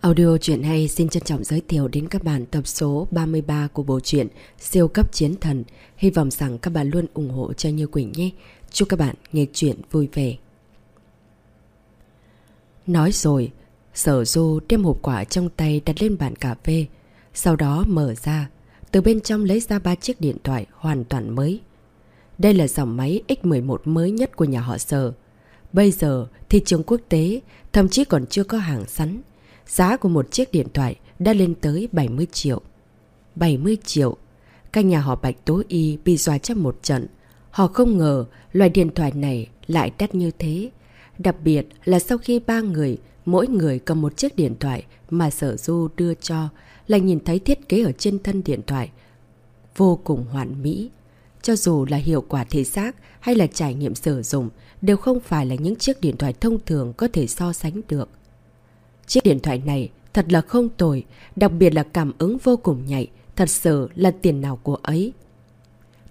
Audio truyện hay xin trân trọng giới thiệu đến các bạn tập số 33 của bộ truyện Siêu cấp chiến thần. Hy vọng rằng các bạn luôn ủng hộ cho Như Quỳnh nhé. Chúc các bạn nghe chuyện vui vẻ. Nói rồi, sở du đem hộp quả trong tay đặt lên bàn cà phê. Sau đó mở ra, từ bên trong lấy ra ba chiếc điện thoại hoàn toàn mới. Đây là dòng máy X11 mới nhất của nhà họ sở. Bây giờ, thị trường quốc tế thậm chí còn chưa có hàng sẵn. Giá của một chiếc điện thoại đã lên tới 70 triệu. 70 triệu. Các nhà họ Bạch Tố Y bị dọa trong một trận. Họ không ngờ loại điện thoại này lại đắt như thế. Đặc biệt là sau khi ba người, mỗi người cầm một chiếc điện thoại mà sở du đưa cho, lại nhìn thấy thiết kế ở trên thân điện thoại. Vô cùng hoàn mỹ. Cho dù là hiệu quả thể xác hay là trải nghiệm sử dụng, đều không phải là những chiếc điện thoại thông thường có thể so sánh được. Chiếc điện thoại này thật là không tồi, đặc biệt là cảm ứng vô cùng nhạy, thật sự là tiền nào của ấy.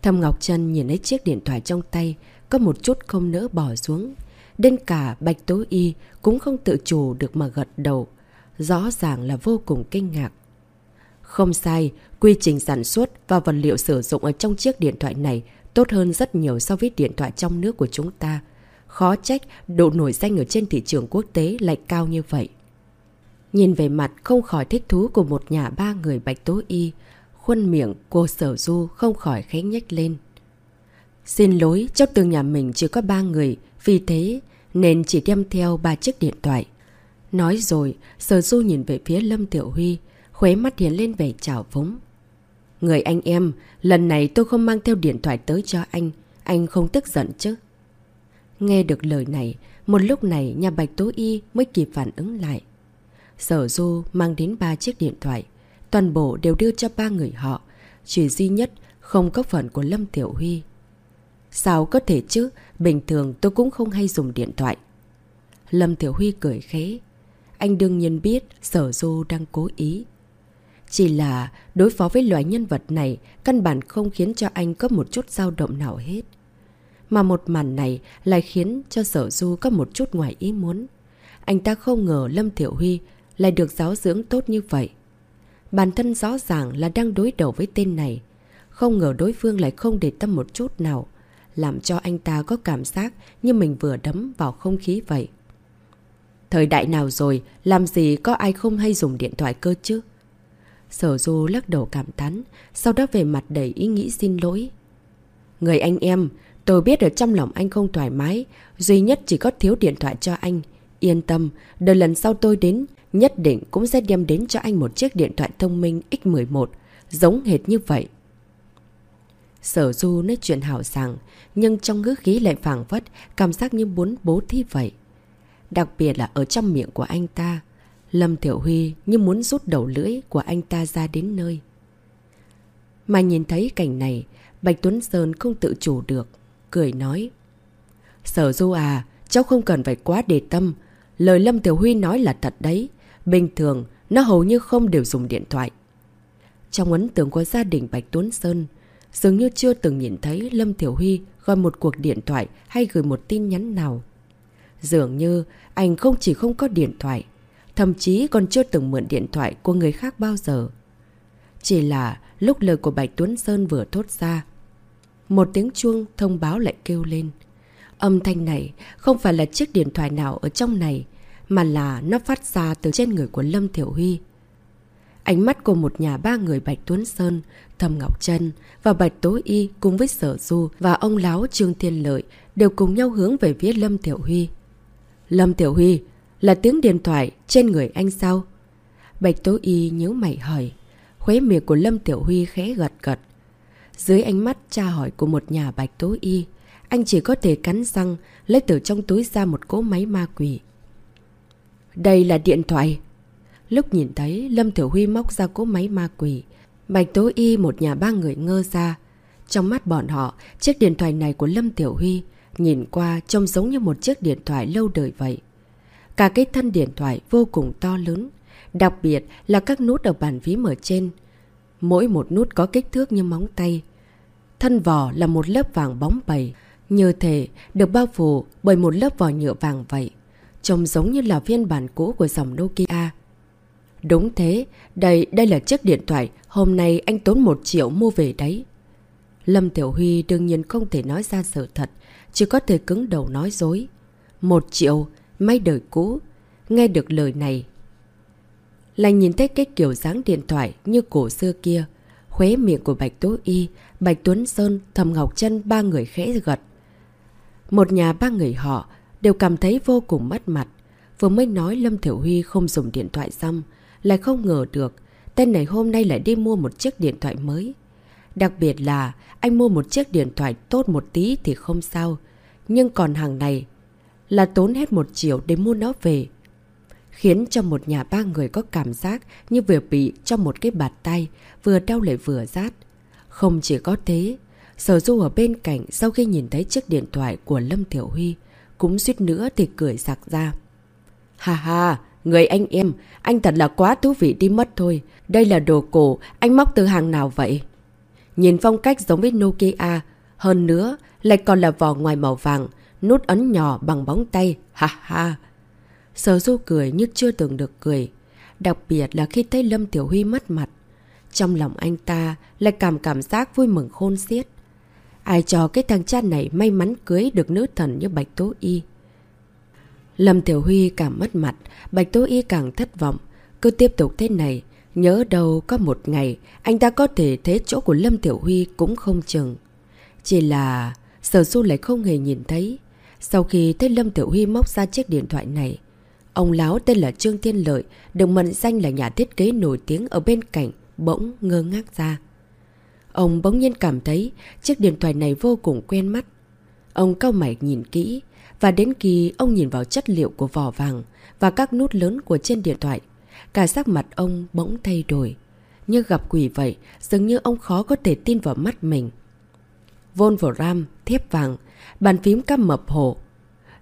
Thầm Ngọc Trân nhìn thấy chiếc điện thoại trong tay, có một chút không nỡ bỏ xuống. Đến cả Bạch Tố Y cũng không tự chủ được mà gật đầu. Rõ ràng là vô cùng kinh ngạc. Không sai, quy trình sản xuất và vật liệu sử dụng ở trong chiếc điện thoại này tốt hơn rất nhiều so với điện thoại trong nước của chúng ta. Khó trách độ nổi danh ở trên thị trường quốc tế lại cao như vậy. Nhìn về mặt không khỏi thích thú của một nhà ba người bạch tố y, khuôn miệng cô sở du không khỏi khẽ nhách lên. Xin lỗi, trong tường nhà mình chỉ có ba người, vì thế nên chỉ đem theo ba chiếc điện thoại. Nói rồi, sở du nhìn về phía Lâm Tiểu Huy, khuế mắt hiến lên vẻ trào phúng. Người anh em, lần này tôi không mang theo điện thoại tới cho anh, anh không tức giận chứ? Nghe được lời này, một lúc này nhà Bạch Tố Y mới kịp phản ứng lại. Sở Du mang đến ba chiếc điện thoại. Toàn bộ đều đưa cho ba người họ. Chỉ duy nhất không có phần của Lâm Tiểu Huy. Sao có thể chứ? Bình thường tôi cũng không hay dùng điện thoại. Lâm Tiểu Huy cười khế. Anh đương nhiên biết Sở Du đang cố ý. Chỉ là đối phó với loại nhân vật này căn bản không khiến cho anh có một chút dao động nào hết. Mà một màn này lại khiến cho Sở Du có một chút ngoài ý muốn. Anh ta không ngờ Lâm Tiểu Huy lại được giáo dưỡng tốt như vậy. Bản thân rõ ràng là đang đối đầu với tên này. Không ngờ đối phương lại không để tâm một chút nào. Làm cho anh ta có cảm giác như mình vừa đấm vào không khí vậy. Thời đại nào rồi, làm gì có ai không hay dùng điện thoại cơ chứ? Sở Du lắc đầu cảm thán, sau đó về mặt đầy ý nghĩ xin lỗi. Người anh em, tôi biết ở trong lòng anh không thoải mái, duy nhất chỉ có thiếu điện thoại cho anh. Yên tâm, đợi lần sau tôi đến, nhất định cũng sẽ đem đến cho anh một chiếc điện thoại thông minh X11, giống hệt như vậy. Sở Du nói chuyện hào sảng, nhưng trong ngữ khí lại phảng vất, cảm giác như muốn bố thí vậy. Đặc biệt là ở trong miệng của anh ta, Lâm Tiểu Huy như muốn rút đầu lưỡi của anh ta ra đến nơi. Mà nhìn thấy cảnh này, Bạch Tuấn Sơn không tự chủ được, cười nói. Sở Du à, cháu không cần phải quá đề tâm, lời Lâm Tiểu Huy nói là thật đấy. Bình thường, nó hầu như không đều dùng điện thoại. Trong ấn tượng của gia đình Bạch Tuấn Sơn, dường như chưa từng nhìn thấy Lâm Thiểu Huy gọi một cuộc điện thoại hay gửi một tin nhắn nào. Dường như anh không chỉ không có điện thoại, thậm chí còn chưa từng mượn điện thoại của người khác bao giờ. Chỉ là lúc lời của Bạch Tuấn Sơn vừa thốt ra, một tiếng chuông thông báo lại kêu lên. Âm thanh này không phải là chiếc điện thoại nào ở trong này, mà là nó phát ra từ trên người của Lâm Thiểu Huy. Ánh mắt của một nhà ba người Bạch Tuấn Sơn, Thầm Ngọc Trân và Bạch Tố Y cùng với Sở Du và ông Láo Trương Thiên Lợi đều cùng nhau hướng về phía Lâm Tiểu Huy. Lâm Tiểu Huy, là tiếng điện thoại trên người anh sao? Bạch Tố Y nhớ mày hỏi. Khuế miệng của Lâm Tiểu Huy khẽ gật gật. Dưới ánh mắt tra hỏi của một nhà Bạch Tố Y, anh chỉ có thể cắn răng lấy từ trong túi ra một cỗ máy ma quỷ. Đây là điện thoại. Lúc nhìn thấy, Lâm Thiểu Huy móc ra cỗ máy ma quỷ. Bạch Tố Y một nhà ba người ngơ ra. Trong mắt bọn họ, chiếc điện thoại này của Lâm Tiểu Huy nhìn qua trông giống như một chiếc điện thoại lâu đời vậy. Cả cái thân điện thoại vô cùng to lớn, đặc biệt là các nút ở bàn phím ở trên. Mỗi một nút có kích thước như móng tay. Thân vỏ là một lớp vàng bóng bầy, như thể được bao phủ bởi một lớp vỏ nhựa vàng vậy. Trông giống như là phiên bản cũ của dòng Nokia. Đúng thế, đây đây là chiếc điện thoại, hôm nay anh tốn một triệu mua về đấy. Lâm Tiểu Huy đương nhiên không thể nói ra sự thật, chỉ có thể cứng đầu nói dối. Một triệu, may đời cũ. Nghe được lời này. Lành nhìn thấy cái kiểu dáng điện thoại như cổ xưa kia. Khuế miệng của Bạch Tố Y, Bạch Tuấn Sơn, Thầm Ngọc Trân ba người khẽ gật. Một nhà ba người họ đều cảm thấy vô cùng mất mặt. Vừa mới nói Lâm Thiểu Huy không dùng điện thoại xong, lại không ngờ được tên này hôm nay lại đi mua một chiếc điện thoại mới. Đặc biệt là anh mua một chiếc điện thoại tốt một tí thì không sao. Nhưng còn hàng này là tốn hết một triệu để mua nó về. Khiến cho một nhà ba người có cảm giác như vừa bị trong một cái bạt tay, vừa đau lại vừa rát. Không chỉ có thế, Sở Du ở bên cạnh sau khi nhìn thấy chiếc điện thoại của Lâm Thiểu Huy, cũng suýt nữa thì cười sạc ra. Hà hà, người anh em, anh thật là quá thú vị đi mất thôi. Đây là đồ cổ, anh móc từ hàng nào vậy? Nhìn phong cách giống với Nokia, hơn nữa lại còn là vỏ ngoài màu vàng, nút ấn nhỏ bằng bóng tay, ha ha. Sở Du cười như chưa từng được cười, đặc biệt là khi thấy Lâm Tiểu Huy mất mặt. Trong lòng anh ta lại cảm cảm giác vui mừng khôn xiết. Ai cho cái thằng cha này may mắn cưới được nữ thần như Bạch Tố Y. Lâm Tiểu Huy càng mất mặt, Bạch Tố Y càng thất vọng. Cứ tiếp tục thế này, nhớ đâu có một ngày anh ta có thể thế chỗ của Lâm Tiểu Huy cũng không chừng. Chỉ là sở su lại không hề nhìn thấy. Sau khi thấy Lâm Tiểu Huy móc ra chiếc điện thoại này, ông láo tên là Trương Thiên Lợi, được mệnh danh là nhà thiết kế nổi tiếng ở bên cạnh, bỗng ngơ ngác ra. Ông bỗng nhiên cảm thấy chiếc điện thoại này vô cùng quen mắt. Ông cao mày nhìn kỹ, và đến khi ông nhìn vào chất liệu của vỏ vàng và các nút lớn của trên điện thoại, cả sắc mặt ông bỗng thay đổi. Như gặp quỷ vậy, dường như ông khó có thể tin vào mắt mình. Volvo RAM, thép vàng, bàn phím cam mập hổ.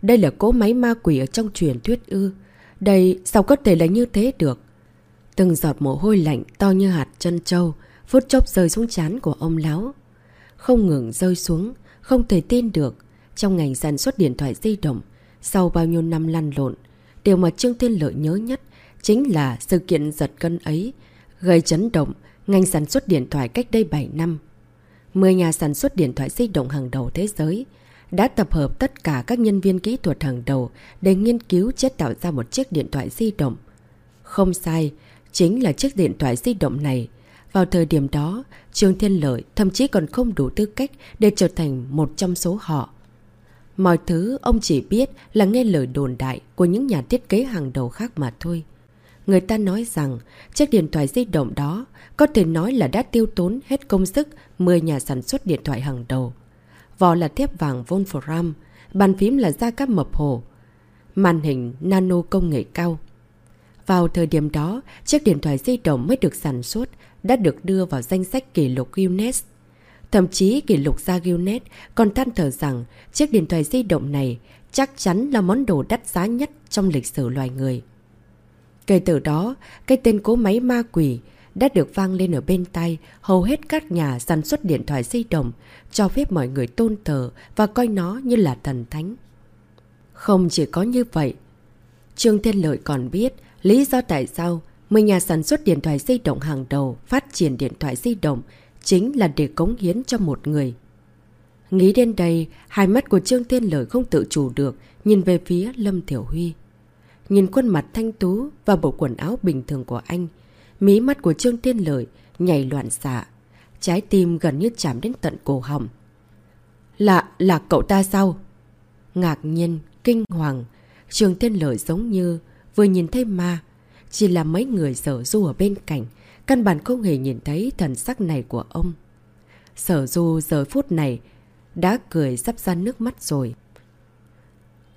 Đây là cỗ máy ma quỷ ở trong truyền thuyết ư. Đây sao có thể là như thế được? Từng giọt mồ hôi lạnh to như hạt chân trâu, phút chốc rơi xuống chán của ông láo. Không ngừng rơi xuống, không thể tin được. Trong ngành sản xuất điện thoại di động, sau bao nhiêu năm lăn lộn, điều mà Trương Thiên Lợi nhớ nhất chính là sự kiện giật cân ấy, gây chấn động ngành sản xuất điện thoại cách đây 7 năm. 10 nhà sản xuất điện thoại di động hàng đầu thế giới đã tập hợp tất cả các nhân viên kỹ thuật hàng đầu để nghiên cứu chế tạo ra một chiếc điện thoại di động. Không sai, chính là chiếc điện thoại di động này. Vào thời điểm đó, Trương Thiên Lợi thậm chí còn không đủ tư cách để trở thành một trong số họ. Mọi thứ ông chỉ biết là nghe lời đồn đại của những nhà thiết kế hàng đầu khác mà thôi. Người ta nói rằng chiếc điện thoại di động đó có thể nói là đã tiêu tốn hết công sức 10 nhà sản xuất điện thoại hàng đầu. Vỏ là thép vàng Wolfram, bàn phím là da cáp mập hồ, màn hình nano công nghệ cao. Vào thời điểm đó, chiếc điện thoại di động mới được sản xuất đã được đưa vào danh sách kỷ lục Guinness. Thậm chí kỷ lục gia Guinness còn than thở rằng chiếc điện thoại di động này chắc chắn là món đồ đắt giá nhất trong lịch sử loài người. Kể từ đó, cái tên cố máy ma quỷ đã được vang lên ở bên tay hầu hết các nhà sản xuất điện thoại di động, cho phép mọi người tôn thờ và coi nó như là thần thánh. Không chỉ có như vậy, Trương Thiên Lợi còn biết lý do tại sao 10 nhà sản xuất điện thoại di động hàng đầu phát triển điện thoại di động chính là để cống hiến cho một người. Nghĩ đến đây, hai mắt của Trương Thiên Lợi không tự chủ được, nhìn về phía Lâm Thiểu Huy. Nhìn khuôn mặt thanh tú và bộ quần áo bình thường của anh, mí mắt của Trương Thiên Lợi nhảy loạn xạ. Trái tim gần như chạm đến tận cổ họng. Là, là cậu ta sao? Ngạc nhiên, kinh hoàng, Trương Thiên Lợi giống như vừa nhìn thấy ma. Chỉ là mấy người sở du ở bên cạnh, căn bản không hề nhìn thấy thần sắc này của ông. Sở du giờ phút này đã cười sắp ra nước mắt rồi.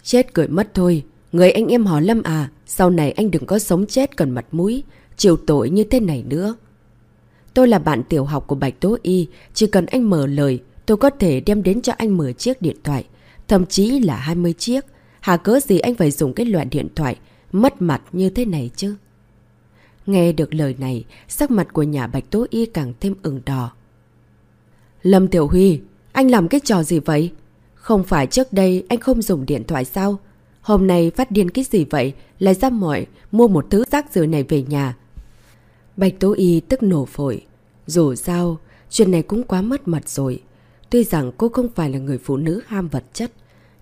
Chết cười mất thôi, Người anh em họ Lâm à, sau này anh đừng có sống chết cần mặt mũi, chịu tội như thế này nữa. Tôi là bạn tiểu học của Bạch Tố Y, chỉ cần anh mở lời, tôi có thể đem đến cho anh 10 chiếc điện thoại, thậm chí là 20 chiếc. Hà cớ gì anh phải dùng cái loại điện thoại mất mặt như thế này chứ? Nghe được lời này, sắc mặt của nhà Bạch Tố Y càng thêm ửng đỏ. Lâm Tiểu Huy, anh làm cái trò gì vậy? Không phải trước đây anh không dùng điện thoại sao? Hôm nay phát điên cái gì vậy? Lại ra mọi mua một thứ rác rưởi này về nhà. Bạch Tố Y tức nổ phổi. Dù sao, chuyện này cũng quá mất mặt rồi. Tuy rằng cô không phải là người phụ nữ ham vật chất,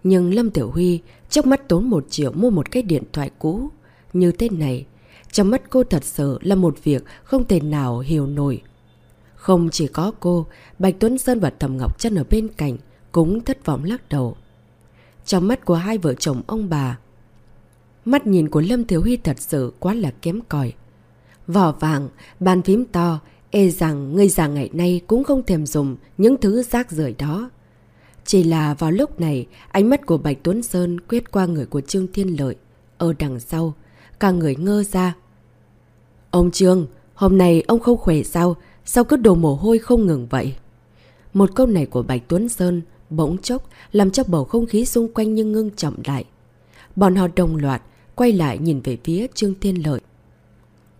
nhưng Lâm Tiểu Huy chốc mắt tốn một triệu mua một cái điện thoại cũ. Như thế này, trong mắt cô thật sự là một việc không thể nào hiểu nổi. Không chỉ có cô, Bạch Tuấn Sơn và Thầm Ngọc chân ở bên cạnh cũng thất vọng lắc đầu. Trong mắt của hai vợ chồng ông bà, mắt nhìn của Lâm Thiếu Huy thật sự quá là kém cỏi, Vỏ vàng, bàn phím to, e rằng người già ngày nay cũng không thèm dùng những thứ rác rưởi đó. Chỉ là vào lúc này, ánh mắt của Bạch Tuấn Sơn quét qua người của Trương Thiên Lợi. Ở đằng sau, cả người ngơ ra. Ông Trương, hôm nay ông không khỏe sao? Sao cứ đổ mồ hôi không ngừng vậy? Một câu này của Bạch Tuấn Sơn bỗng chốc làm cho bầu không khí xung quanh như ngưng chậm lại. Bọn họ đồng loạt, quay lại nhìn về phía Trương Thiên Lợi.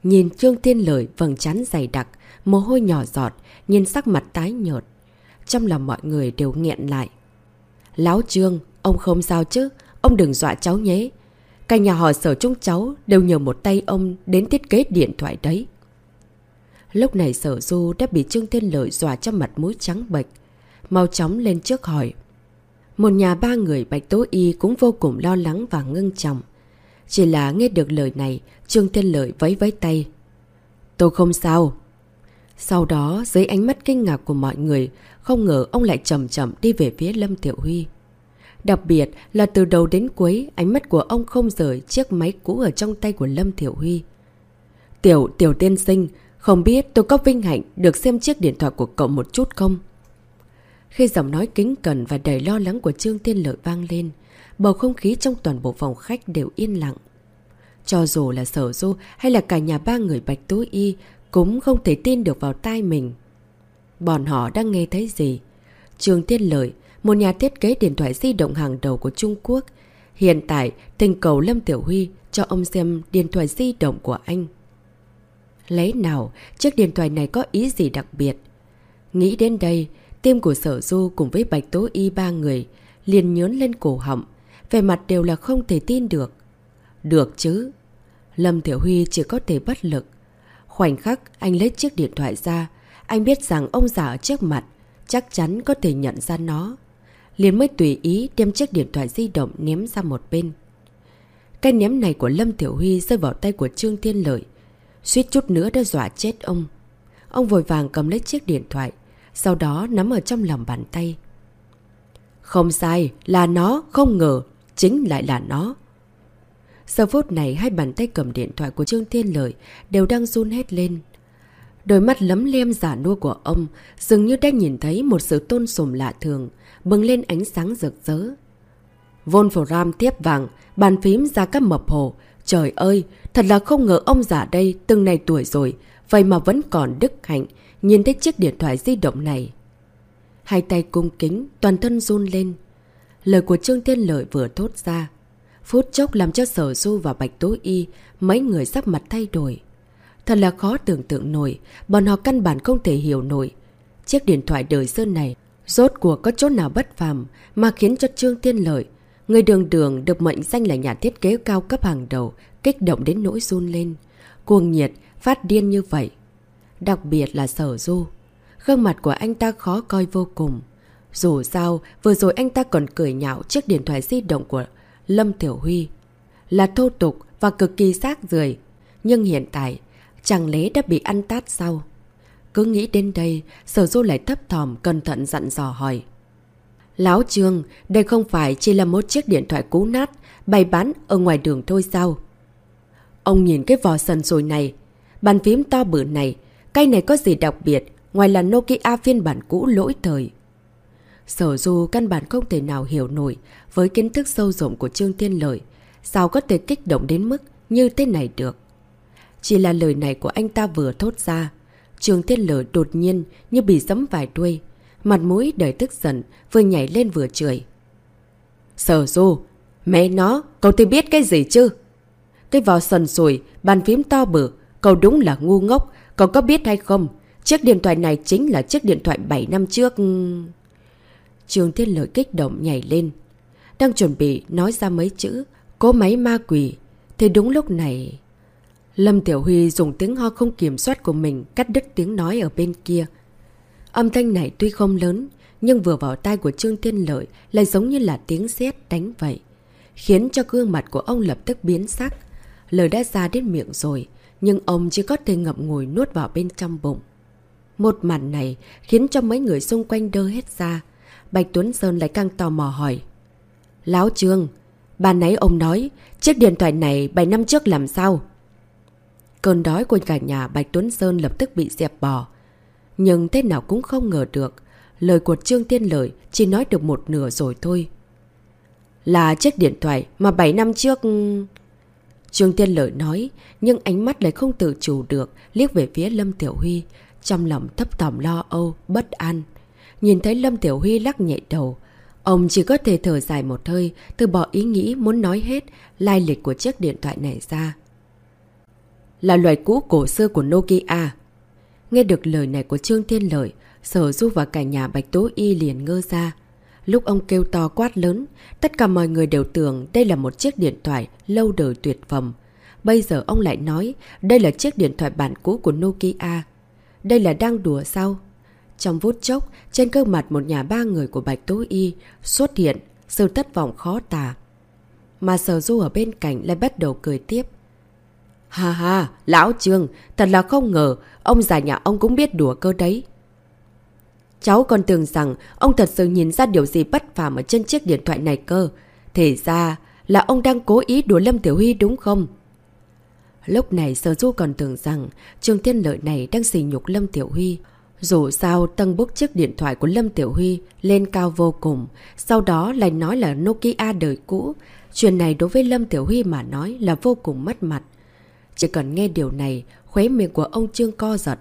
Nhìn Trương Thiên Lợi vầng chán dày đặc, mồ hôi nhỏ giọt, nhìn sắc mặt tái nhợt. Trong lòng mọi người đều nghẹn lại. Láo Trương, ông không sao chứ, ông đừng dọa cháu nhé. Cả nhà họ sở chúng cháu đều nhờ một tay ông đến thiết kế điện thoại đấy. Lúc này sở du đã bị Trương Thiên Lợi dọa cho mặt mũi trắng bệch. Mau chóng lên trước hỏi. Một nhà ba người Bạch Tố Y cũng vô cùng lo lắng và ngưng trọng. Chỉ là nghe được lời này, Trương Thiên Lợi vấy vấy tay. Tôi không sao. Sau đó, dưới ánh mắt kinh ngạc của mọi người, không ngờ ông lại chậm chậm đi về phía Lâm Tiểu Huy. Đặc biệt là từ đầu đến cuối, ánh mắt của ông không rời chiếc máy cũ ở trong tay của Lâm Tiểu Huy. Tiểu, tiểu tiên sinh, không biết tôi có vinh hạnh được xem chiếc điện thoại của cậu một chút không? Khi giọng nói kính cẩn và đầy lo lắng của Trương Thiên Lợi vang lên, bầu không khí trong toàn bộ phòng khách đều yên lặng. Cho dù là sở du hay là cả nhà ba người Bạch Tố Y cũng không thể tin được vào tai mình. Bọn họ đang nghe thấy gì? Trương Thiên Lợi, một nhà thiết kế điện thoại di động hàng đầu của Trung Quốc, hiện tại tình cầu Lâm Tiểu Huy cho ông xem điện thoại di động của anh. Lấy nào, chiếc điện thoại này có ý gì đặc biệt? Nghĩ đến đây, tim của sở du cùng với Bạch Tố Y ba người liền nhớn lên cổ họng, về mặt đều là không thể tin được. Được chứ. Lâm Tiểu Huy chỉ có thể bất lực. Khoảnh khắc anh lấy chiếc điện thoại ra, anh biết rằng ông già ở trước mặt, chắc chắn có thể nhận ra nó. Liền mới tùy ý đem chiếc điện thoại di động ném ra một bên. Cái ném này của Lâm Tiểu Huy rơi vào tay của Trương Thiên Lợi. Suýt chút nữa đã dọa chết ông. Ông vội vàng cầm lấy chiếc điện thoại, sau đó nắm ở trong lòng bàn tay. Không sai, là nó, không ngờ, chính lại là nó. Giờ phút này hai bàn tay cầm điện thoại của Trương Thiên Lợi đều đang run hết lên. Đôi mắt lấm lem giả nua của ông dường như đang nhìn thấy một sự tôn sùng lạ thường, bừng lên ánh sáng rực rỡ. Wolfram tiếp vàng, bàn phím ra các mập hồ. Trời ơi, thật là không ngờ ông già đây từng này tuổi rồi, vậy mà vẫn còn đức hạnh, nhìn thấy chiếc điện thoại di động này. Hai tay cung kính, toàn thân run lên. Lời của Trương Thiên Lợi vừa thốt ra. Phút chốc làm cho Sở Du và Bạch Tố Y, mấy người sắc mặt thay đổi. Thật là khó tưởng tượng nổi, bọn họ căn bản không thể hiểu nổi. Chiếc điện thoại đời xưa này, rốt cuộc có chỗ nào bất phàm mà khiến cho Trương Thiên Lợi, người đường đường được mệnh danh là nhà thiết kế cao cấp hàng đầu, kích động đến nỗi run lên. Cuồng nhiệt, phát điên như vậy. Đặc biệt là Sở Du. Gương mặt của anh ta khó coi vô cùng. Dù sao, vừa rồi anh ta còn cười nhạo chiếc điện thoại di động của Lâm Tiểu Huy. Là thô tục và cực kỳ xác rười. Nhưng hiện tại, chẳng lẽ đã bị ăn tát sau? Cứ nghĩ đến đây, sở du lại thấp thòm cẩn thận dặn dò hỏi. Láo trương, đây không phải chỉ là một chiếc điện thoại cũ nát, bày bán ở ngoài đường thôi sao? Ông nhìn cái vò sần sùi này, bàn phím to bự này, cây này có gì đặc biệt, ngoài là Nokia phiên bản cũ lỗi thời. Sở du căn bản không thể nào hiểu nổi với kiến thức sâu rộng của Trương Thiên Lợi, sao có thể kích động đến mức như thế này được. Chỉ là lời này của anh ta vừa thốt ra, Trường Thiên Lợi đột nhiên như bị giấm vài đuôi, mặt mũi đầy tức giận, vừa nhảy lên vừa chửi. Sở du, mẹ nó, cậu thì biết cái gì chứ? Cái vò sần sùi, bàn phím to bự, cậu đúng là ngu ngốc, cậu có biết hay không? Chiếc điện thoại này chính là chiếc điện thoại 7 năm trước... Trường Thiên Lợi kích động nhảy lên. Đang chuẩn bị nói ra mấy chữ, cố máy ma quỷ. Thì đúng lúc này... Lâm Tiểu Huy dùng tiếng ho không kiểm soát của mình cắt đứt tiếng nói ở bên kia. Âm thanh này tuy không lớn, nhưng vừa vào tai của Trương Thiên Lợi lại giống như là tiếng sét đánh vậy. Khiến cho gương mặt của ông lập tức biến sắc. Lời đã ra đến miệng rồi, nhưng ông chỉ có thể ngậm ngùi nuốt vào bên trong bụng. Một màn này khiến cho mấy người xung quanh đơ hết ra. Bạch Tuấn Sơn lại càng tò mò hỏi. Láo Trương, bà nãy ông nói, chiếc điện thoại này 7 năm trước làm sao? Cơn đói của cả nhà Bạch Tuấn Sơn lập tức bị dẹp bỏ. Nhưng thế nào cũng không ngờ được. Lời của Trương Tiên Lợi chỉ nói được một nửa rồi thôi. Là chiếc điện thoại mà 7 năm trước... Trương Tiên Lợi nói, nhưng ánh mắt lại không tự chủ được, liếc về phía Lâm Tiểu Huy, trong lòng thấp thỏm lo âu, bất an. Nhìn thấy Lâm Tiểu Huy lắc nhẹ đầu, ông chỉ có thể thở dài một hơi, từ bỏ ý nghĩ muốn nói hết lai lịch của chiếc điện thoại này ra. Là loài cũ cổ xưa của Nokia. Nghe được lời này của Trương Thiên Lợi, Sở Du và cả nhà Bạch Tố Y liền ngơ ra. Lúc ông kêu to quát lớn, tất cả mọi người đều tưởng đây là một chiếc điện thoại lâu đời tuyệt phẩm. Bây giờ ông lại nói đây là chiếc điện thoại bản cũ của Nokia. Đây là đang đùa sao? Trong vút chốc, trên cơ mặt một nhà ba người của Bạch Tố Y xuất hiện sự thất vọng khó tả. Mà sở du ở bên cạnh lại bắt đầu cười tiếp. Ha ha, lão Trương, thật là không ngờ, ông già nhà ông cũng biết đùa cơ đấy. Cháu còn tưởng rằng ông thật sự nhìn ra điều gì bất phàm ở trên chiếc điện thoại này cơ. Thể ra là ông đang cố ý đùa Lâm Tiểu Huy đúng không? Lúc này Sở Du còn tưởng rằng trương Thiên Lợi này đang xỉ nhục Lâm Tiểu Huy. Dù sao tăng bốc chiếc điện thoại của Lâm Tiểu Huy lên cao vô cùng, sau đó lại nói là Nokia đời cũ. Chuyện này đối với Lâm Tiểu Huy mà nói là vô cùng mất mặt. Chỉ cần nghe điều này, khuế miệng của ông Trương co giật.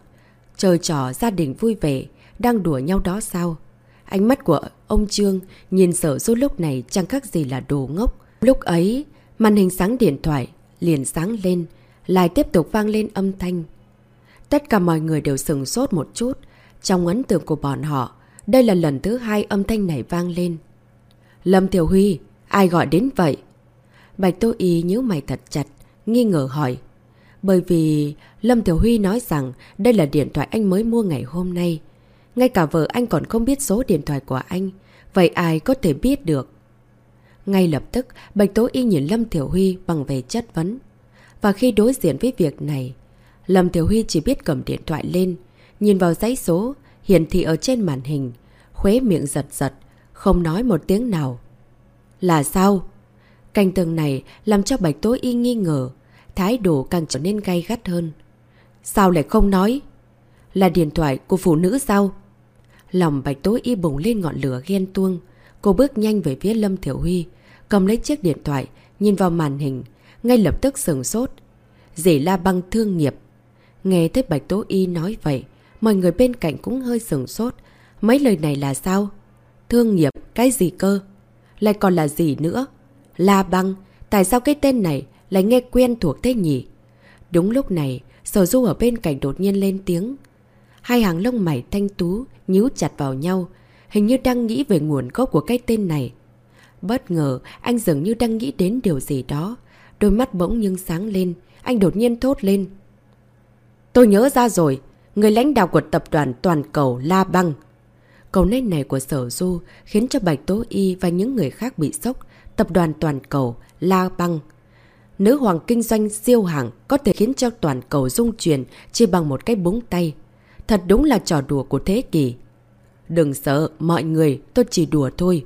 Trời trò gia đình vui vẻ, đang đùa nhau đó sao? Ánh mắt của ông Trương nhìn sở du lúc này chẳng khác gì là đồ ngốc. Lúc ấy, màn hình sáng điện thoại liền sáng lên, lại tiếp tục vang lên âm thanh. Tất cả mọi người đều sừng sốt một chút. Trong ấn tượng của bọn họ, đây là lần thứ hai âm thanh này vang lên. Lâm Thiểu Huy, ai gọi đến vậy? Bạch Tô Y nhíu mày thật chặt, nghi ngờ hỏi. Bởi vì Lâm Tiểu Huy nói rằng đây là điện thoại anh mới mua ngày hôm nay. Ngay cả vợ anh còn không biết số điện thoại của anh. Vậy ai có thể biết được? Ngay lập tức, Bạch Tố Y nhìn Lâm Tiểu Huy bằng về chất vấn. Và khi đối diện với việc này, Lâm Tiểu Huy chỉ biết cầm điện thoại lên, nhìn vào dãy số, hiển thị ở trên màn hình, khuế miệng giật giật, không nói một tiếng nào. Là sao? Cảnh tường này làm cho Bạch Tố Y nghi ngờ, thái độ càng trở nên gay gắt hơn. Sao lại không nói? Là điện thoại của phụ nữ sao? Lòng Bạch tối Y bùng lên ngọn lửa ghen tuông. Cô bước nhanh về phía Lâm Thiểu Huy, cầm lấy chiếc điện thoại, nhìn vào màn hình, ngay lập tức sừng sốt. Dì la băng thương nghiệp. Nghe thấy Bạch Tố Y nói vậy, mọi người bên cạnh cũng hơi sừng sốt. Mấy lời này là sao? Thương nghiệp, cái gì cơ? Lại còn là gì nữa? La băng, tại sao cái tên này lại nghe quen thuộc thế nhỉ? Đúng lúc này, sở du ở bên cạnh đột nhiên lên tiếng. Hai hàng lông mày thanh tú, nhíu chặt vào nhau, hình như đang nghĩ về nguồn gốc của cái tên này. Bất ngờ, anh dường như đang nghĩ đến điều gì đó. Đôi mắt bỗng nhưng sáng lên, anh đột nhiên thốt lên. Tôi nhớ ra rồi, người lãnh đạo của tập đoàn toàn cầu La Băng. Câu nói này của Sở Du khiến cho Bạch Tố Y và những người khác bị sốc. Tập đoàn toàn cầu La Băng. Nữ hoàng kinh doanh siêu hạng có thể khiến cho toàn cầu dung chuyển chỉ bằng một cái búng tay. Thật đúng là trò đùa của thế kỷ. Đừng sợ, mọi người, tôi chỉ đùa thôi.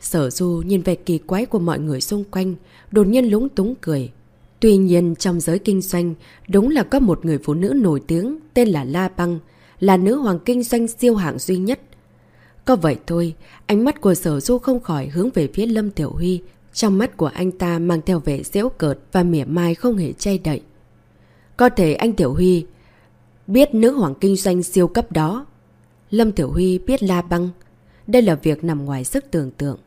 Sở du nhìn về kỳ quái của mọi người xung quanh, đột nhiên lúng túng cười. Tuy nhiên trong giới kinh doanh, đúng là có một người phụ nữ nổi tiếng tên là La Băng, là nữ hoàng kinh doanh siêu hạng duy nhất. Có vậy thôi, ánh mắt của sở du không khỏi hướng về phía Lâm Tiểu Huy. Trong mắt của anh ta mang theo vẻ dễu cợt và mỉa mai không hề chay đậy. Có thể anh Tiểu Huy biết nữ hoàng kinh doanh siêu cấp đó. Lâm Tiểu Huy biết La Băng. Đây là việc nằm ngoài sức tưởng tượng.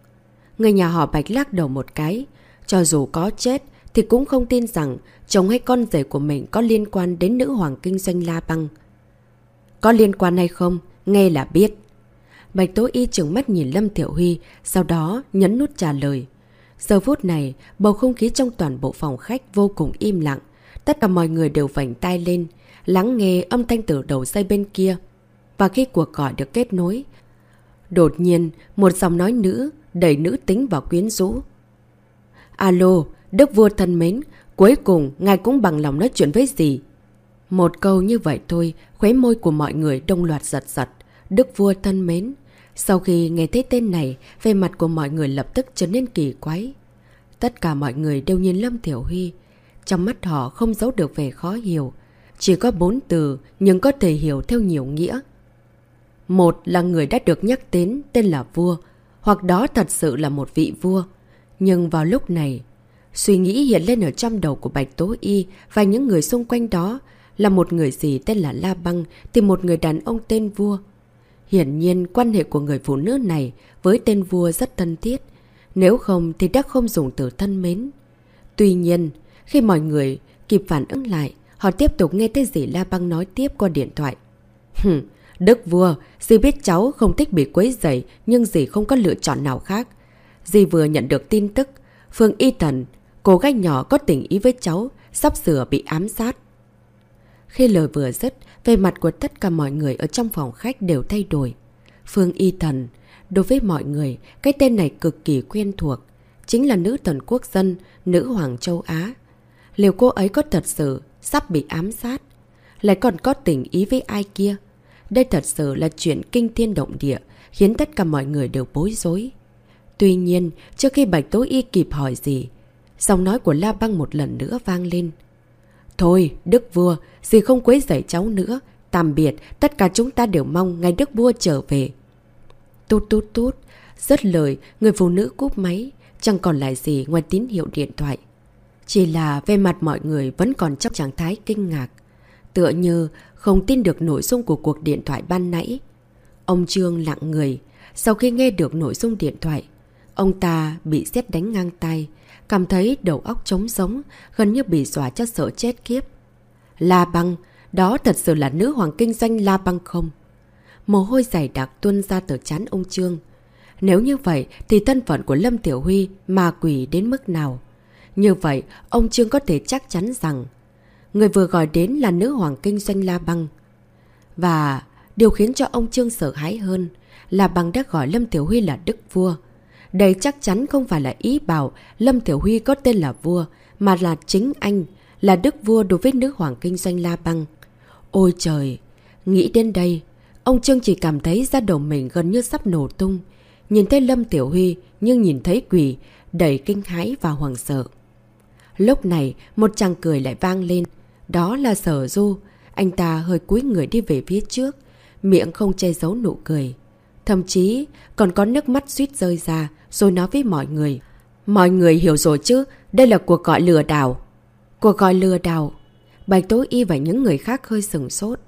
Người nhà họ Bạch lắc đầu một cái. Cho dù có chết thì cũng không tin rằng chồng hay con rể của mình có liên quan đến nữ hoàng kinh doanh La Băng. Có liên quan hay không? Nghe là biết. Bạch Tố Y trừng mắt nhìn Lâm Tiểu Huy, sau đó nhấn nút trả lời. Giờ phút này, bầu không khí trong toàn bộ phòng khách vô cùng im lặng. Tất cả mọi người đều vảnh tay lên, lắng nghe âm thanh từ đầu dây bên kia. Và khi cuộc gọi được kết nối, đột nhiên một giọng nói nữ đẩy nữ tính vào quyến rũ. Alo, Đức vua thân mến, cuối cùng ngài cũng bằng lòng nói chuyện với gì? Một câu như vậy thôi, khuấy môi của mọi người đông loạt giật giật. Đức vua thân mến. Sau khi nghe thấy tên này, về mặt của mọi người lập tức trở nên kỳ quái. Tất cả mọi người đều nhìn Lâm Thiểu Huy. Trong mắt họ không giấu được vẻ khó hiểu. Chỉ có bốn từ nhưng có thể hiểu theo nhiều nghĩa. Một là người đã được nhắc đến tên là vua, hoặc đó thật sự là một vị vua. Nhưng vào lúc này, suy nghĩ hiện lên ở trong đầu của Bạch Tố Y và những người xung quanh đó là một người gì tên là La Băng thì một người đàn ông tên vua. Hiển nhiên quan hệ của người phụ nữ này với tên vua rất thân thiết, nếu không thì đã không dùng từ thân mến. Tuy nhiên, khi mọi người kịp phản ứng lại, họ tiếp tục nghe thấy dì La Băng nói tiếp qua điện thoại. Hừm, Đức vua, dì biết cháu không thích bị quấy rầy nhưng dì không có lựa chọn nào khác. Dì vừa nhận được tin tức, Phương Y Thần, cô gái nhỏ có tình ý với cháu, sắp sửa bị ám sát. Khi lời vừa dứt, về mặt của tất cả mọi người ở trong phòng khách đều thay đổi. Phương Y Thần, đối với mọi người, cái tên này cực kỳ quen thuộc. Chính là nữ thần quốc dân, nữ hoàng châu Á. Liệu cô ấy có thật sự sắp bị ám sát? Lại còn có tình ý với ai kia? Đây thật sự là chuyện kinh thiên động địa, khiến tất cả mọi người đều bối rối. Tuy nhiên, trước khi Bạch Tố Y kịp hỏi gì, giọng nói của La Băng một lần nữa vang lên. Thôi, Đức Vua, dì không quấy rầy cháu nữa. Tạm biệt, tất cả chúng ta đều mong ngày Đức Vua trở về. Tút tút tút, rất lời, người phụ nữ cúp máy, chẳng còn lại gì ngoài tín hiệu điện thoại. Chỉ là về mặt mọi người vẫn còn trong trạng thái kinh ngạc. Tựa như không tin được nội dung của cuộc điện thoại ban nãy. Ông Trương lặng người. Sau khi nghe được nội dung điện thoại, ông ta bị xét đánh ngang tay, cảm thấy đầu óc trống sống, gần như bị dọa cho sợ chết kiếp. La băng, đó thật sự là nữ hoàng kinh doanh La băng không? Mồ hôi dày đặc tuôn ra từ chán ông Trương. Nếu như vậy thì thân phận của Lâm Tiểu Huy ma quỷ đến mức nào? Như vậy, ông Trương có thể chắc chắn rằng người vừa gọi đến là nữ hoàng kinh doanh La Băng. Và điều khiến cho ông Trương sợ hãi hơn là Băng đã gọi Lâm Tiểu Huy là Đức Vua. Đây chắc chắn không phải là ý bảo Lâm Tiểu Huy có tên là vua, mà là chính anh, là đức vua đối với nữ hoàng kinh doanh La Băng. Ôi trời! Nghĩ đến đây, ông Trương chỉ cảm thấy da đầu mình gần như sắp nổ tung. Nhìn thấy Lâm Tiểu Huy nhưng nhìn thấy quỷ, đầy kinh hãi và hoàng sợ. Lúc này, một chàng cười lại vang lên. Đó là sở du. Anh ta hơi cúi người đi về phía trước, miệng không che giấu nụ cười. Thậm chí còn có nước mắt suýt rơi ra rồi nói với mọi người. Mọi người hiểu rồi chứ, đây là cuộc gọi lừa đảo. Cuộc gọi lừa đảo. Bạch Tố Y và những người khác hơi sừng sốt.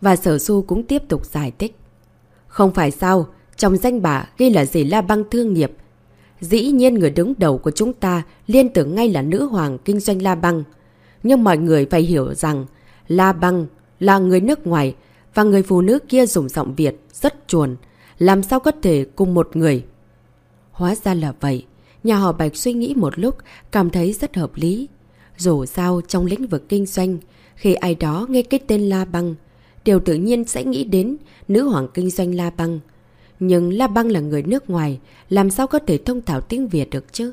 Và sở du cũng tiếp tục giải thích. Không phải sao, trong danh bạ ghi là gì la băng thương nghiệp. Dĩ nhiên người đứng đầu của chúng ta liên tưởng ngay là nữ hoàng kinh doanh la băng. Nhưng mọi người phải hiểu rằng la băng là người nước ngoài và người phụ nữ kia dùng giọng Việt rất chuồn. Làm sao có thể cùng một người? Hóa ra là vậy. Nhà họ Bạch suy nghĩ một lúc, cảm thấy rất hợp lý. Dù sao trong lĩnh vực kinh doanh, khi ai đó nghe cái tên La Băng, điều tự nhiên sẽ nghĩ đến nữ hoàng kinh doanh La Băng. Nhưng La Băng là người nước ngoài, làm sao có thể thông thảo tiếng Việt được chứ?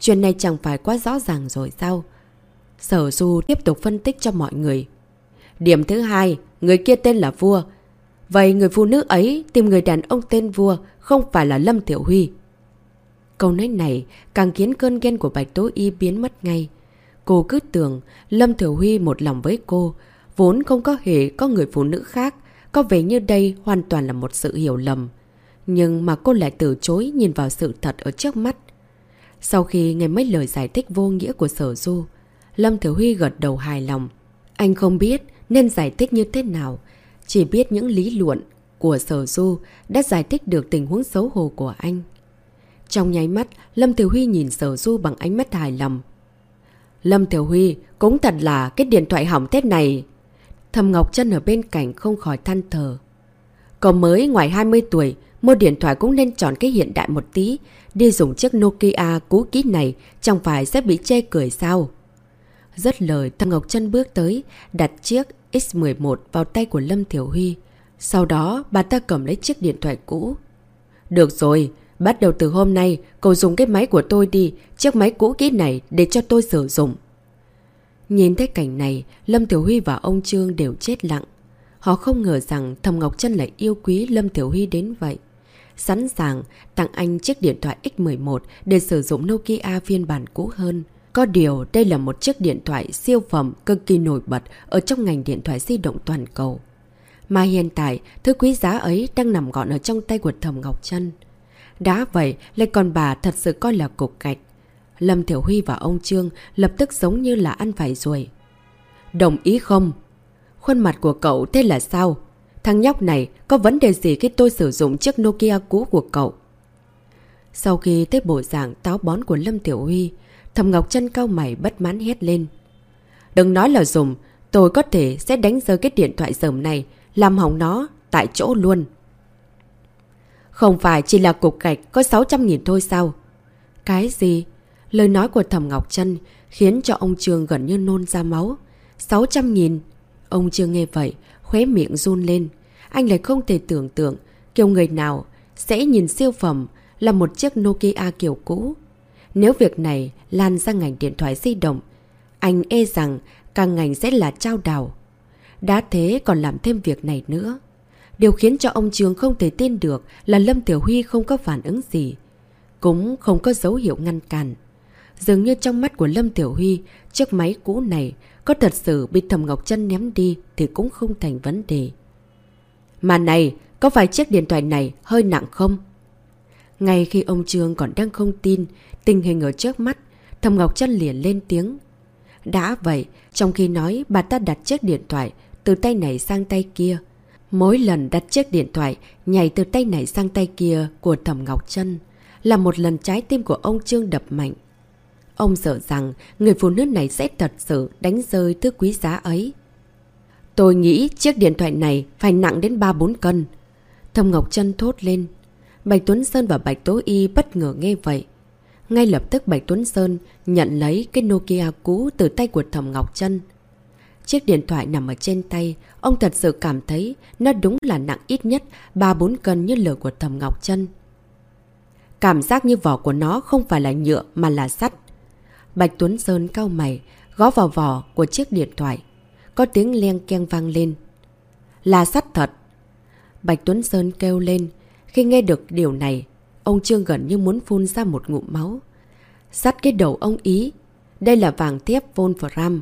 Chuyện này chẳng phải quá rõ ràng rồi sao? Sở Du tiếp tục phân tích cho mọi người. Điểm thứ hai, người kia tên là Vua, Vậy người phụ nữ ấy tìm người đàn ông tên vua không phải là Lâm Tiểu Huy. Câu nói này càng khiến cơn ghen của Bạch Tố Y biến mất ngay. Cô cứ tưởng Lâm thừa Huy một lòng với cô, vốn không có hề có người phụ nữ khác, có vẻ như đây hoàn toàn là một sự hiểu lầm. Nhưng mà cô lại từ chối nhìn vào sự thật ở trước mắt. Sau khi nghe mấy lời giải thích vô nghĩa của sở du, Lâm thừa Huy gật đầu hài lòng. Anh không biết nên giải thích như thế nào, chỉ biết những lý luận của Sở Du đã giải thích được tình huống xấu hổ của anh. Trong nháy mắt, Lâm tiểu Huy nhìn Sở Du bằng ánh mắt hài lòng. Lâm tiểu Huy, cũng thật là cái điện thoại hỏng tết này. Thầm Ngọc chân ở bên cạnh không khỏi than thờ. Cậu mới ngoài 20 tuổi, mua điện thoại cũng nên chọn cái hiện đại một tí. Đi dùng chiếc Nokia cũ kỹ này chẳng phải sẽ bị chê cười sao? Rất lời thầm Ngọc Trân bước tới, đặt chiếc X11 vào tay của Lâm Thiểu Huy. Sau đó bà ta cầm lấy chiếc điện thoại cũ. Được rồi, bắt đầu từ hôm nay cậu dùng cái máy của tôi đi, chiếc máy cũ kỹ này để cho tôi sử dụng. Nhìn thấy cảnh này, Lâm Tiểu Huy và ông Trương đều chết lặng. Họ không ngờ rằng Thầm Ngọc Trân lại yêu quý Lâm Tiểu Huy đến vậy. Sẵn sàng tặng anh chiếc điện thoại X11 để sử dụng Nokia phiên bản cũ hơn. Có điều đây là một chiếc điện thoại siêu phẩm cực kỳ nổi bật ở trong ngành điện thoại di động toàn cầu. Mà hiện tại, thứ quý giá ấy đang nằm gọn ở trong tay của Thầm Ngọc Trân. Đã vậy, lại còn bà thật sự coi là cục gạch. Lâm Thiểu Huy và ông Trương lập tức giống như là ăn phải ruồi. Đồng ý không? Khuôn mặt của cậu thế là sao? Thằng nhóc này có vấn đề gì khi tôi sử dụng chiếc Nokia cũ của cậu? Sau khi thấy bộ dạng táo bón của Lâm Tiểu Huy, Thầm Ngọc chân cao mày bất mãn hét lên. Đừng nói là dùng, tôi có thể sẽ đánh rơi cái điện thoại dởm này, làm hỏng nó, tại chỗ luôn. Không phải chỉ là cục gạch có 600.000 thôi sao? Cái gì? Lời nói của Thẩm Ngọc Trân khiến cho ông trường gần như nôn ra máu. 600.000. Ông Trường nghe vậy, khóe miệng run lên. Anh lại không thể tưởng tượng kiểu người nào sẽ nhìn siêu phẩm là một chiếc Nokia kiểu cũ. Nếu việc này lan ra ngành điện thoại di động, anh e rằng cả ngành sẽ là trao đảo. Đã thế còn làm thêm việc này nữa. Điều khiến cho ông Trường không thể tin được là Lâm Tiểu Huy không có phản ứng gì. Cũng không có dấu hiệu ngăn cản. Dường như trong mắt của Lâm Tiểu Huy, chiếc máy cũ này có thật sự bị Thầm Ngọc Trân ném đi thì cũng không thành vấn đề. Mà này, có phải chiếc điện thoại này hơi nặng không? Ngay khi ông Trương còn đang không tin tình hình ở trước mắt, Thầm Ngọc Trân liền lên tiếng. Đã vậy, trong khi nói bà ta đặt chiếc điện thoại từ tay này sang tay kia. Mỗi lần đặt chiếc điện thoại, nhảy từ tay này sang tay kia của Thẩm Ngọc Trân, là một lần trái tim của ông Trương đập mạnh. Ông sợ rằng người phụ nữ này sẽ thật sự đánh rơi thứ quý giá ấy. Tôi nghĩ chiếc điện thoại này phải nặng đến 3-4 cân. Thầm Ngọc Trân thốt lên. Bạch Tuấn Sơn và Bạch Tố Y bất ngờ nghe vậy. Ngay lập tức Bạch Tuấn Sơn nhận lấy cái Nokia cũ từ tay của Thầm Ngọc Trân. Chiếc điện thoại nằm ở trên tay, ông thật sự cảm thấy nó đúng là nặng ít nhất 3-4 cân như lửa của Thầm Ngọc Trân. Cảm giác như vỏ của nó không phải là nhựa mà là sắt. Bạch Tuấn Sơn cao mày, gó vào vỏ của chiếc điện thoại. Có tiếng len keng vang lên. Là sắt thật. Bạch Tuấn Sơn kêu lên. Khi nghe được điều này, ông Trương gần như muốn phun ra một ngụm máu. Sắt cái đầu ông ý. Đây là vàng thép Wolfram.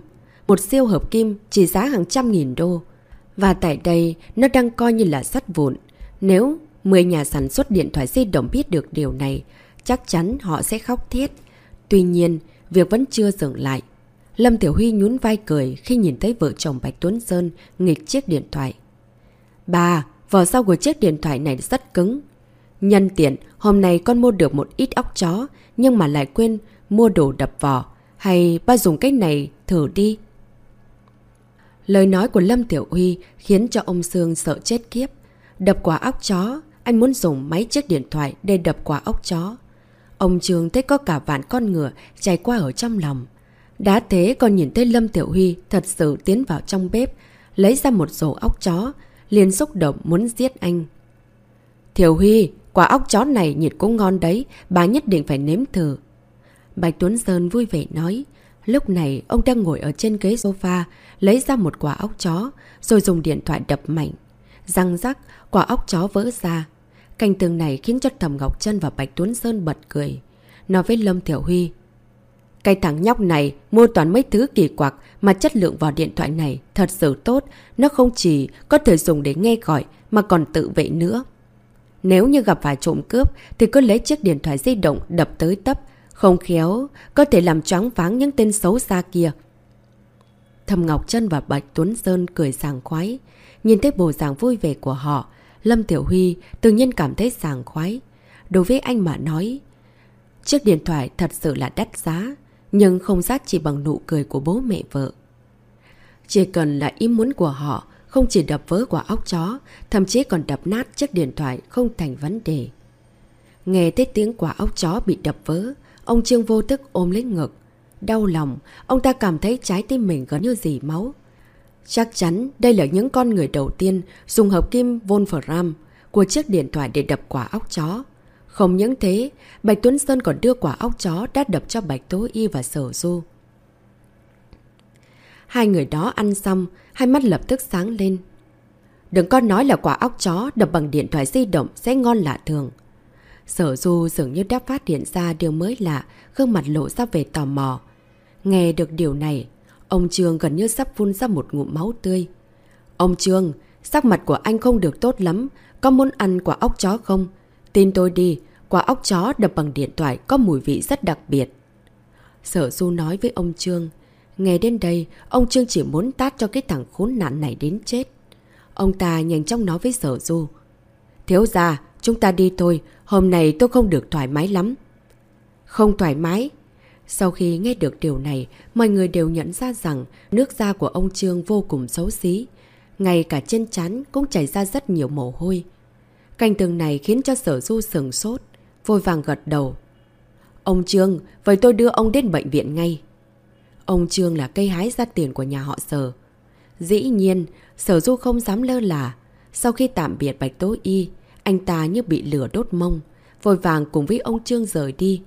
Một siêu hợp kim chỉ giá hàng trăm nghìn đô. Và tại đây, nó đang coi như là sắt vụn. Nếu 10 nhà sản xuất điện thoại di động biết được điều này, chắc chắn họ sẽ khóc thiết. Tuy nhiên, việc vẫn chưa dừng lại. Lâm Tiểu Huy nhún vai cười khi nhìn thấy vợ chồng Bạch Tuấn Sơn nghịch chiếc điện thoại. Bà, vỏ sau của chiếc điện thoại này rất cứng. Nhân tiện, hôm nay con mua được một ít óc chó, nhưng mà lại quên mua đồ đập vỏ. Hay ba dùng cái này thử đi. Lời nói của Lâm Tiểu Huy khiến cho ông Sương sợ chết kiếp. Đập quả óc chó, anh muốn dùng máy chiếc điện thoại để đập quả óc chó. Ông Trường thấy có cả vạn con ngựa chạy qua ở trong lòng. Đã thế còn nhìn thấy Lâm Tiểu Huy thật sự tiến vào trong bếp, lấy ra một rổ óc chó, liền xúc động muốn giết anh. Tiểu Huy, quả óc chó này nhìn cũng ngon đấy, bà nhất định phải nếm thử. Bạch Tuấn Sơn vui vẻ nói, lúc này ông đang ngồi ở trên ghế sofa, lấy ra một quả óc chó, rồi dùng điện thoại đập mạnh. Răng rắc, quả óc chó vỡ ra, Cảnh tường này khiến cho Thầm Ngọc Trân và Bạch Tuấn Sơn bật cười. Nói với Lâm Thiểu Huy. Cái thằng nhóc này mua toàn mấy thứ kỳ quặc mà chất lượng vào điện thoại này thật sự tốt. Nó không chỉ có thể dùng để nghe gọi mà còn tự vệ nữa. Nếu như gặp phải trộm cướp thì cứ lấy chiếc điện thoại di động đập tới tấp. Không khéo, có thể làm choáng váng những tên xấu xa kia. Thầm Ngọc Trân và Bạch Tuấn Sơn cười sàng khoái. Nhìn thấy bộ dạng vui vẻ của họ, Lâm Tiểu Huy tự nhiên cảm thấy sàng khoái. Đối với anh mà nói, chiếc điện thoại thật sự là đắt giá, nhưng không giá chỉ bằng nụ cười của bố mẹ vợ. Chỉ cần là ý muốn của họ, không chỉ đập vỡ quả óc chó, thậm chí còn đập nát chiếc điện thoại không thành vấn đề. Nghe thấy tiếng quả óc chó bị đập vỡ, ông Trương vô thức ôm lấy ngực. Đau lòng, ông ta cảm thấy trái tim mình gần như dì máu. Chắc chắn đây là những con người đầu tiên dùng hợp kim Wolfram của chiếc điện thoại để đập quả óc chó. Không những thế, Bạch Tuấn Sơn còn đưa quả óc chó đã đập cho Bạch Tố Y và Sở Du. Hai người đó ăn xong, hai mắt lập tức sáng lên. Đừng có nói là quả óc chó đập bằng điện thoại di động sẽ ngon lạ thường. Sở Du dường như đã phát hiện ra điều mới lạ, gương mặt lộ ra về tò mò. Nghe được điều này, ông Trương gần như sắp phun ra một ngụm máu tươi. Ông Trương, sắc mặt của anh không được tốt lắm, có muốn ăn quả óc chó không? Tin tôi đi, quả óc chó đập bằng điện thoại có mùi vị rất đặc biệt. Sở Du nói với ông Trương. Nghe đến đây, ông Trương chỉ muốn tát cho cái thằng khốn nạn này đến chết. Ông ta nhanh chóng nói với Sở Du. Thiếu ra, chúng ta đi thôi, hôm nay tôi không được thoải mái lắm. Không thoải mái? Sau khi nghe được điều này, mọi người đều nhận ra rằng nước da của ông Trương vô cùng xấu xí. Ngay cả trên chán cũng chảy ra rất nhiều mồ hôi. Cảnh tường này khiến cho sở du sừng sốt, vội vàng gật đầu. Ông Trương, vậy tôi đưa ông đến bệnh viện ngay. Ông Trương là cây hái ra tiền của nhà họ sở. Dĩ nhiên, sở du không dám lơ là. Sau khi tạm biệt Bạch Tố Y, anh ta như bị lửa đốt mông, vội vàng cùng với ông Trương rời đi.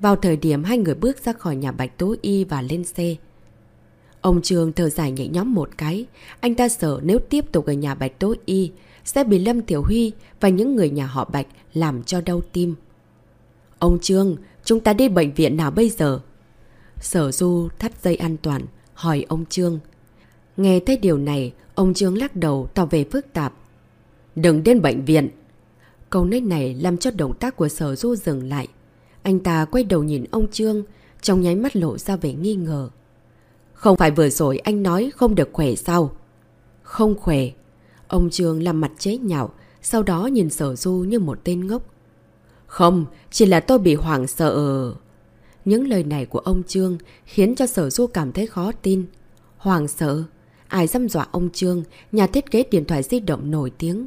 Vào thời điểm hai người bước ra khỏi nhà Bạch Tố Y và lên xe. Ông Trương thở dài nhẹ nhóm một cái, anh ta sợ nếu tiếp tục ở nhà Bạch Tố Y sẽ bị Lâm Tiểu Huy và những người nhà họ Bạch làm cho đau tim. Ông Trương, chúng ta đi bệnh viện nào bây giờ? Sở Du thắt dây an toàn, hỏi ông Trương. Nghe thấy điều này, ông Trương lắc đầu tỏ về phức tạp. Đừng đến bệnh viện. Câu nói này làm cho động tác của sở Du dừng lại. Anh ta quay đầu nhìn ông Trương, trong nháy mắt lộ ra vẻ nghi ngờ. Không phải vừa rồi anh nói không được khỏe sao? Không khỏe. Ông Trương làm mặt chế nhạo, sau đó nhìn sở du như một tên ngốc. Không, chỉ là tôi bị hoảng sợ. Những lời này của ông Trương khiến cho sở du cảm thấy khó tin. Hoàng sợ? Ai dâm dọa ông Trương, nhà thiết kế điện thoại di động nổi tiếng.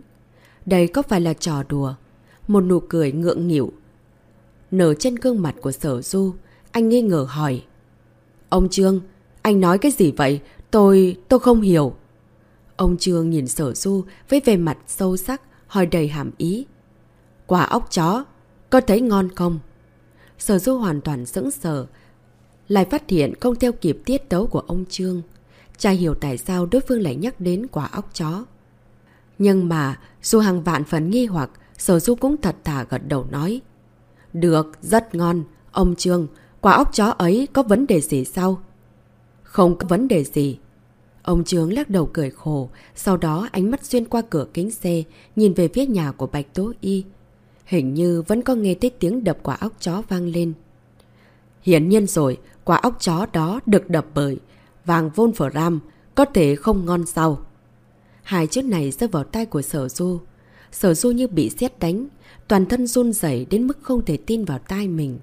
Đây có phải là trò đùa? Một nụ cười ngượng nghịu. Nở trên gương mặt của sở du, anh nghi ngờ hỏi. Ông Trương, anh nói cái gì vậy? Tôi... tôi không hiểu. Ông Trương nhìn sở du với vẻ mặt sâu sắc, hỏi đầy hàm ý. Quả ốc chó, có thấy ngon không? Sở du hoàn toàn sững sờ, lại phát hiện không theo kịp tiết tấu của ông Trương. Chả hiểu tại sao đối phương lại nhắc đến quả ốc chó. Nhưng mà, dù hàng vạn phần nghi hoặc, sở du cũng thật thà gật đầu nói. Được, rất ngon. Ông Trương, quả ốc chó ấy có vấn đề gì sao? Không có vấn đề gì. Ông Trương lắc đầu cười khổ, sau đó ánh mắt xuyên qua cửa kính xe, nhìn về phía nhà của Bạch Tố Y. Hình như vẫn có nghe thấy tiếng đập quả ốc chó vang lên. Hiển nhiên rồi, quả ốc chó đó được đập bởi vàng vôn phở ram, có thể không ngon sao. Hai chữ này rơi vào tay của sở du. Sở du như bị xét đánh, toàn thân run rẩy đến mức không thể tin vào tai mình.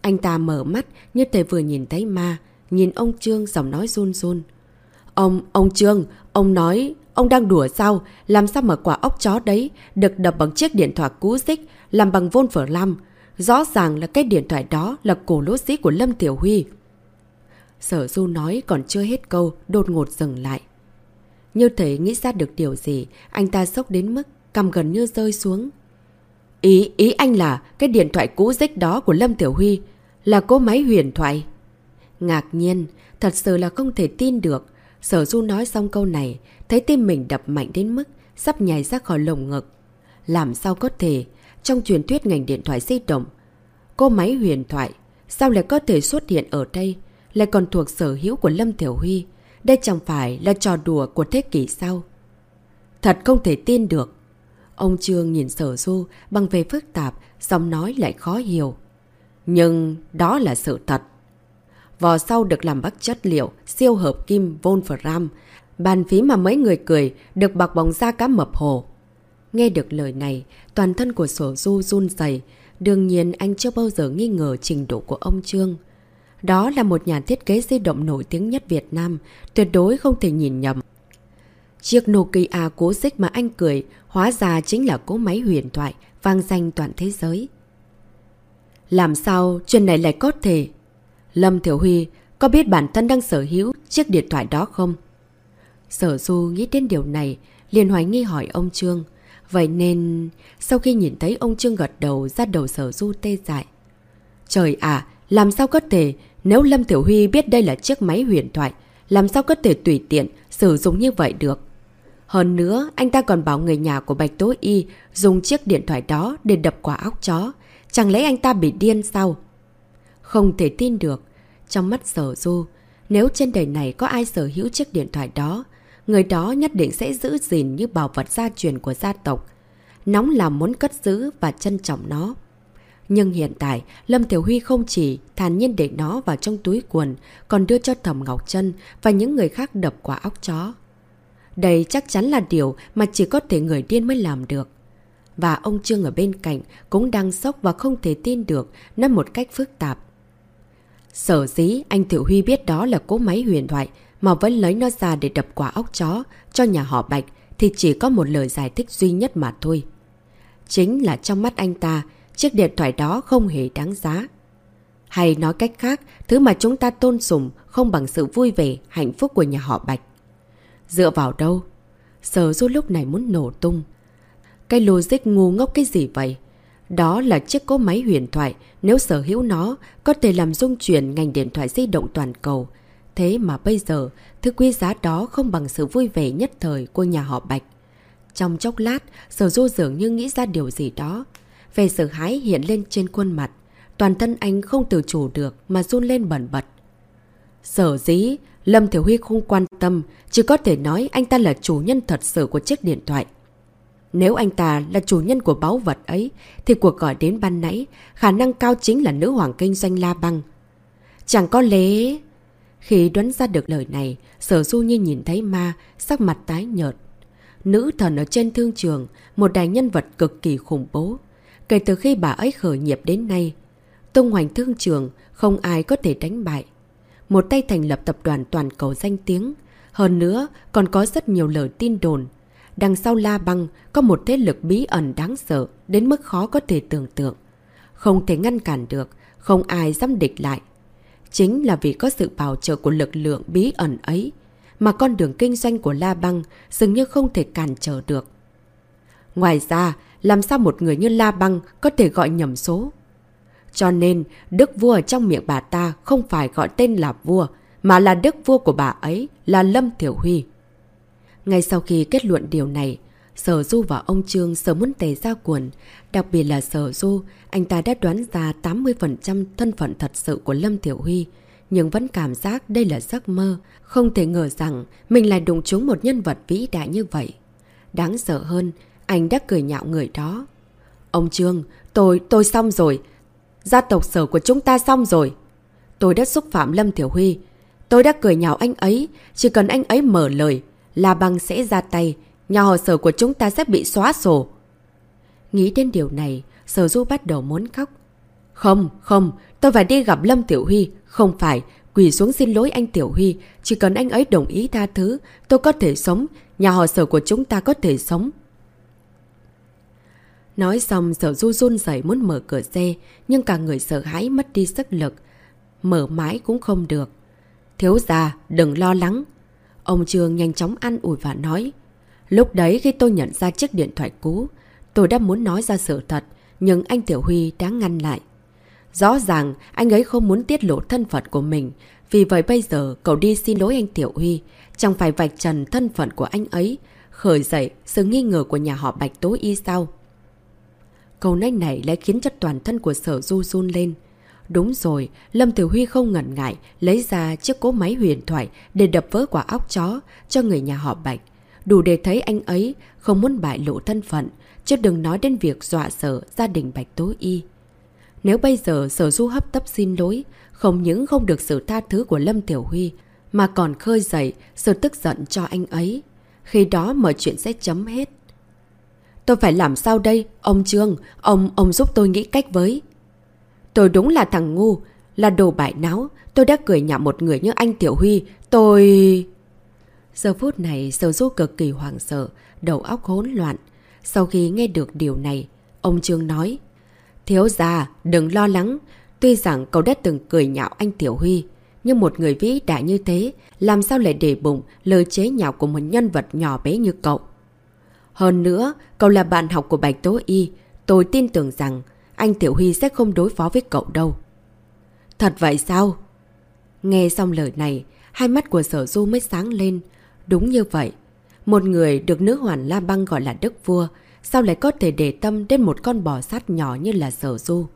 Anh ta mở mắt như thể vừa nhìn thấy ma, nhìn ông Trương giọng nói run run. Ông, ông Trương, ông nói, ông đang đùa sao? Làm sao mà quả ốc chó đấy được đập bằng chiếc điện thoại cú xích, làm bằng vôn phở lam? Rõ ràng là cái điện thoại đó là cổ lỗ sĩ của Lâm Tiểu Huy. Sở Du nói còn chưa hết câu, đột ngột dừng lại. Như thể nghĩ ra được điều gì, anh ta sốc đến mức cầm gần như rơi xuống. Ý, ý anh là cái điện thoại cũ dích đó của Lâm Tiểu Huy là cô máy huyền thoại. Ngạc nhiên, thật sự là không thể tin được. Sở Du nói xong câu này, thấy tim mình đập mạnh đến mức sắp nhảy ra khỏi lồng ngực. Làm sao có thể, trong truyền thuyết ngành điện thoại di động, cô máy huyền thoại, sao lại có thể xuất hiện ở đây, lại còn thuộc sở hữu của Lâm Tiểu Huy. Đây chẳng phải là trò đùa của thế kỷ sau. Thật không thể tin được. Ông Trương nhìn sở du bằng về phức tạp, giọng nói lại khó hiểu. Nhưng đó là sự thật. Vò sau được làm bắt chất liệu, siêu hợp kim Wolfram. Bàn phí mà mấy người cười được bọc bóng da cá mập hồ. Nghe được lời này, toàn thân của sổ du run dày. Đương nhiên anh chưa bao giờ nghi ngờ trình độ của ông Trương. Đó là một nhà thiết kế di động nổi tiếng nhất Việt Nam, tuyệt đối không thể nhìn nhầm. Chiếc Nokia cố xích mà anh cười, hóa ra chính là cố máy huyền thoại, vang danh toàn thế giới. Làm sao chuyện này lại có thể? Lâm Thiểu Huy có biết bản thân đang sở hữu chiếc điện thoại đó không? Sở Du nghĩ đến điều này, liền hoài nghi hỏi ông Trương. Vậy nên, sau khi nhìn thấy ông Trương gật đầu ra đầu sở Du tê dại. Trời ạ, làm sao có thể, nếu Lâm Tiểu Huy biết đây là chiếc máy huyền thoại, làm sao có thể tùy tiện sử dụng như vậy được? Hơn nữa, anh ta còn bảo người nhà của Bạch Tố Y dùng chiếc điện thoại đó để đập quả óc chó. Chẳng lẽ anh ta bị điên sao? Không thể tin được. Trong mắt sở du, nếu trên đời này có ai sở hữu chiếc điện thoại đó, người đó nhất định sẽ giữ gìn như bảo vật gia truyền của gia tộc. Nóng là muốn cất giữ và trân trọng nó. Nhưng hiện tại, Lâm Tiểu Huy không chỉ thản nhiên để nó vào trong túi quần, còn đưa cho Thẩm Ngọc Trân và những người khác đập quả óc chó. Đây chắc chắn là điều mà chỉ có thể người điên mới làm được. Và ông Trương ở bên cạnh cũng đang sốc và không thể tin được nó một cách phức tạp. Sở dĩ anh Tiểu Huy biết đó là cố máy huyền thoại mà vẫn lấy nó ra để đập quả óc chó cho nhà họ Bạch thì chỉ có một lời giải thích duy nhất mà thôi. Chính là trong mắt anh ta, chiếc điện thoại đó không hề đáng giá. Hay nói cách khác, thứ mà chúng ta tôn sùng không bằng sự vui vẻ, hạnh phúc của nhà họ Bạch. Dựa vào đâu? Sở du lúc này muốn nổ tung. Cái logic ngu ngốc cái gì vậy? Đó là chiếc cỗ máy huyền thoại, nếu sở hữu nó, có thể làm dung chuyển ngành điện thoại di động toàn cầu. Thế mà bây giờ, thứ quý giá đó không bằng sự vui vẻ nhất thời của nhà họ Bạch. Trong chốc lát, sở du dường như nghĩ ra điều gì đó. Về sợ hãi hiện lên trên khuôn mặt. Toàn thân anh không tự chủ được mà run lên bẩn bật. Sở dĩ, Lâm Thiểu Huy không quan tâm, chỉ có thể nói anh ta là chủ nhân thật sự của chiếc điện thoại. Nếu anh ta là chủ nhân của báu vật ấy, thì cuộc gọi đến ban nãy, khả năng cao chính là nữ hoàng kinh doanh La Băng. Chẳng có lẽ... Khi đoán ra được lời này, sở du như nhìn thấy ma, sắc mặt tái nhợt. Nữ thần ở trên thương trường, một đại nhân vật cực kỳ khủng bố. Kể từ khi bà ấy khởi nghiệp đến nay, tung hoành thương trường, không ai có thể đánh bại một tay thành lập tập đoàn toàn cầu danh tiếng. Hơn nữa, còn có rất nhiều lời tin đồn. Đằng sau La Băng có một thế lực bí ẩn đáng sợ đến mức khó có thể tưởng tượng. Không thể ngăn cản được, không ai dám địch lại. Chính là vì có sự bảo trợ của lực lượng bí ẩn ấy, mà con đường kinh doanh của La Băng dường như không thể cản trở được. Ngoài ra, làm sao một người như La Băng có thể gọi nhầm số? Cho nên, đức vua trong miệng bà ta không phải gọi tên là vua, mà là đức vua của bà ấy là Lâm Tiểu Huy. Ngay sau khi kết luận điều này, Sở Du và ông Trương sớm muốn tề ra cuồn, Đặc biệt là Sở Du, anh ta đã đoán ra 80% thân phận thật sự của Lâm Tiểu Huy. Nhưng vẫn cảm giác đây là giấc mơ. Không thể ngờ rằng mình lại đụng trúng một nhân vật vĩ đại như vậy. Đáng sợ hơn, anh đã cười nhạo người đó. Ông Trương, tôi, tôi xong rồi. Gia tộc sở của chúng ta xong rồi. Tôi đã xúc phạm Lâm Thiểu Huy. Tôi đã cười nhạo anh ấy. Chỉ cần anh ấy mở lời, La Băng sẽ ra tay. Nhà họ sở của chúng ta sẽ bị xóa sổ. Nghĩ đến điều này, sở du bắt đầu muốn khóc. Không, không, tôi phải đi gặp Lâm Tiểu Huy. Không phải, quỳ xuống xin lỗi anh Tiểu Huy. Chỉ cần anh ấy đồng ý tha thứ, tôi có thể sống. Nhà họ sở của chúng ta có thể sống. Nói xong sở du run dậy muốn mở cửa xe, nhưng cả người sợ hãi mất đi sức lực. Mở mãi cũng không được. Thiếu già, đừng lo lắng. Ông Trương nhanh chóng ăn ủi và nói. Lúc đấy khi tôi nhận ra chiếc điện thoại cũ, tôi đã muốn nói ra sự thật, nhưng anh Tiểu Huy đã ngăn lại. Rõ ràng anh ấy không muốn tiết lộ thân phận của mình, vì vậy bây giờ cậu đi xin lỗi anh Tiểu Huy, chẳng phải vạch trần thân phận của anh ấy, khởi dậy sự nghi ngờ của nhà họ Bạch Tố Y sao? Câu nách này lại khiến cho toàn thân của sở du run lên. Đúng rồi, Lâm Tử Huy không ngần ngại lấy ra chiếc cố máy huyền thoại để đập vỡ quả óc chó cho người nhà họ Bạch. Đủ để thấy anh ấy không muốn bại lộ thân phận, chứ đừng nói đến việc dọa sợ gia đình Bạch Tố Y. Nếu bây giờ sở du hấp tấp xin lỗi, không những không được sự tha thứ của Lâm Tiểu Huy, mà còn khơi dậy sự tức giận cho anh ấy. Khi đó mọi chuyện sẽ chấm hết. Tôi phải làm sao đây? Ông Trương, ông, ông giúp tôi nghĩ cách với. Tôi đúng là thằng ngu, là đồ bại náo. Tôi đã cười nhạo một người như anh Tiểu Huy. Tôi... Giờ phút này sầu Du cực kỳ hoảng sợ, đầu óc hỗn loạn. Sau khi nghe được điều này, ông Trương nói. Thiếu già, đừng lo lắng. Tuy rằng cậu đã từng cười nhạo anh Tiểu Huy, nhưng một người vĩ đại như thế, làm sao lại để bụng lời chế nhạo của một nhân vật nhỏ bé như cậu. Hơn nữa, cậu là bạn học của Bạch Tố Y, tôi tin tưởng rằng anh Tiểu Huy sẽ không đối phó với cậu đâu. Thật vậy sao? Nghe xong lời này, hai mắt của sở du mới sáng lên. Đúng như vậy. Một người được nữ hoàn La Băng gọi là Đức Vua, sao lại có thể để tâm đến một con bò sát nhỏ như là sở du?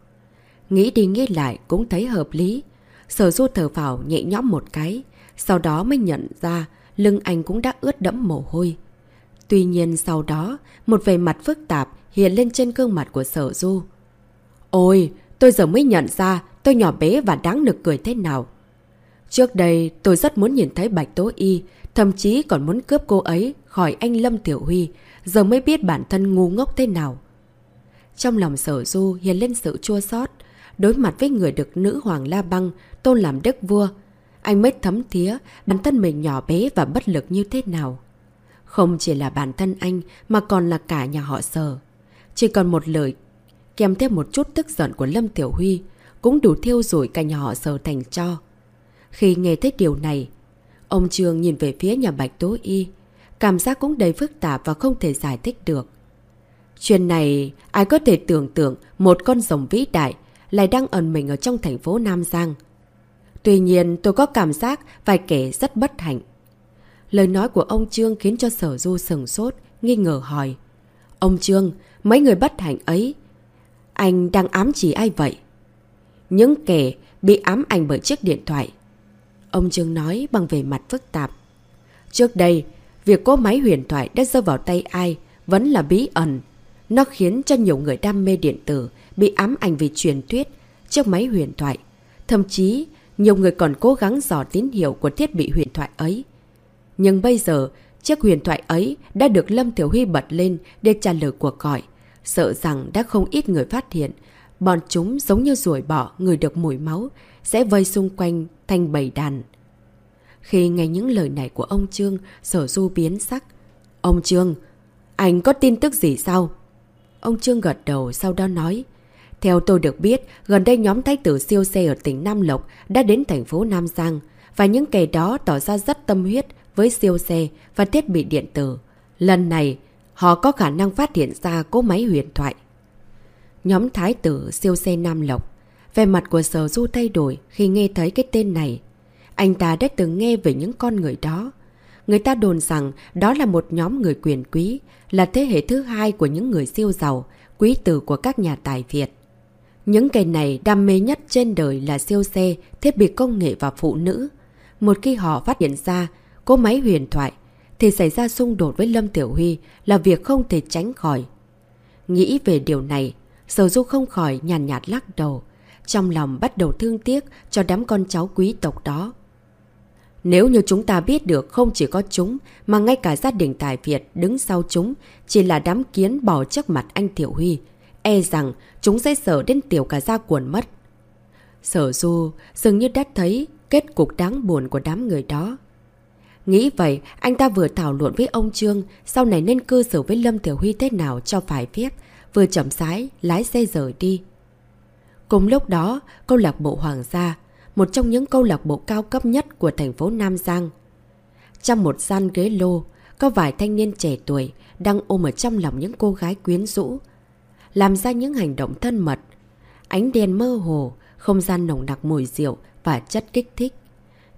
Nghĩ đi nghĩ lại cũng thấy hợp lý. Sở du thở vào nhẹ nhõm một cái, sau đó mới nhận ra lưng anh cũng đã ướt đẫm mồ hôi. Tuy nhiên sau đó, một vẻ mặt phức tạp hiện lên trên gương mặt của sở du. Ôi, tôi giờ mới nhận ra tôi nhỏ bé và đáng nực cười thế nào. Trước đây, tôi rất muốn nhìn thấy Bạch Tố Y, thậm chí còn muốn cướp cô ấy khỏi anh Lâm Tiểu Huy, giờ mới biết bản thân ngu ngốc thế nào. Trong lòng sở du hiện lên sự chua xót đối mặt với người được nữ hoàng La Băng, tôn làm đức vua. Anh mới thấm thía bản thân mình nhỏ bé và bất lực như thế nào. Không chỉ là bản thân anh mà còn là cả nhà họ sở. Chỉ còn một lời kèm theo một chút tức giận của Lâm Tiểu Huy cũng đủ thiêu rủi cả nhà họ sở thành cho. Khi nghe thấy điều này, ông Trương nhìn về phía nhà Bạch Tố Y, cảm giác cũng đầy phức tạp và không thể giải thích được. Chuyện này, ai có thể tưởng tượng một con rồng vĩ đại lại đang ẩn mình ở trong thành phố Nam Giang. Tuy nhiên, tôi có cảm giác vài kẻ rất bất hạnh. Lời nói của ông Trương khiến cho sở du sừng sốt, nghi ngờ hỏi. Ông Trương, mấy người bất hạnh ấy, anh đang ám chỉ ai vậy? Những kẻ bị ám ảnh bởi chiếc điện thoại. Ông Trương nói bằng về mặt phức tạp. Trước đây, việc cố máy huyền thoại đã rơi vào tay ai vẫn là bí ẩn. Nó khiến cho nhiều người đam mê điện tử bị ám ảnh vì truyền thuyết chiếc máy huyền thoại. Thậm chí, nhiều người còn cố gắng dò tín hiệu của thiết bị huyền thoại ấy. Nhưng bây giờ, chiếc huyền thoại ấy đã được Lâm Thiểu Huy bật lên để trả lời cuộc gọi. Sợ rằng đã không ít người phát hiện, bọn chúng giống như ruồi bỏ người được mùi máu, sẽ vây xung quanh thành bầy đàn. Khi nghe những lời này của ông Trương, sở du biến sắc. Ông Trương, anh có tin tức gì sao? Ông Trương gật đầu sau đó nói. Theo tôi được biết, gần đây nhóm thái tử siêu xe ở tỉnh Nam Lộc đã đến thành phố Nam Giang và những kẻ đó tỏ ra rất tâm huyết với siêu xe và thiết bị điện tử. Lần này, họ có khả năng phát hiện ra cố máy huyền thoại. Nhóm thái tử siêu xe Nam Lộc Về mặt của sở du thay đổi khi nghe thấy cái tên này. Anh ta đã từng nghe về những con người đó. Người ta đồn rằng đó là một nhóm người quyền quý, là thế hệ thứ hai của những người siêu giàu, quý tử của các nhà tài Việt. Những kẻ này đam mê nhất trên đời là siêu xe, thiết bị công nghệ và phụ nữ. Một khi họ phát hiện ra cô máy huyền thoại, thì xảy ra xung đột với Lâm Tiểu Huy là việc không thể tránh khỏi. Nghĩ về điều này, Sở Du không khỏi nhàn nhạt, nhạt lắc đầu, trong lòng bắt đầu thương tiếc cho đám con cháu quý tộc đó. Nếu như chúng ta biết được không chỉ có chúng, mà ngay cả gia đình Tài Việt đứng sau chúng chỉ là đám kiến bỏ trước mặt anh Tiểu Huy, e rằng chúng sẽ sợ đến tiểu cả gia cuồn mất. Sở Du dường như đã thấy kết cục đáng buồn của đám người đó. Nghĩ vậy, anh ta vừa thảo luận với ông Trương sau này nên cư xử với Lâm Tiểu Huy thế nào cho phải phép, vừa chậm sái, lái xe rời đi. Cùng lúc đó, câu lạc bộ Hoàng gia, một trong những câu lạc bộ cao cấp nhất của thành phố Nam Giang. Trong một gian ghế lô, có vài thanh niên trẻ tuổi đang ôm ở trong lòng những cô gái quyến rũ, làm ra những hành động thân mật. Ánh đèn mơ hồ, không gian nồng nặc mùi rượu và chất kích thích.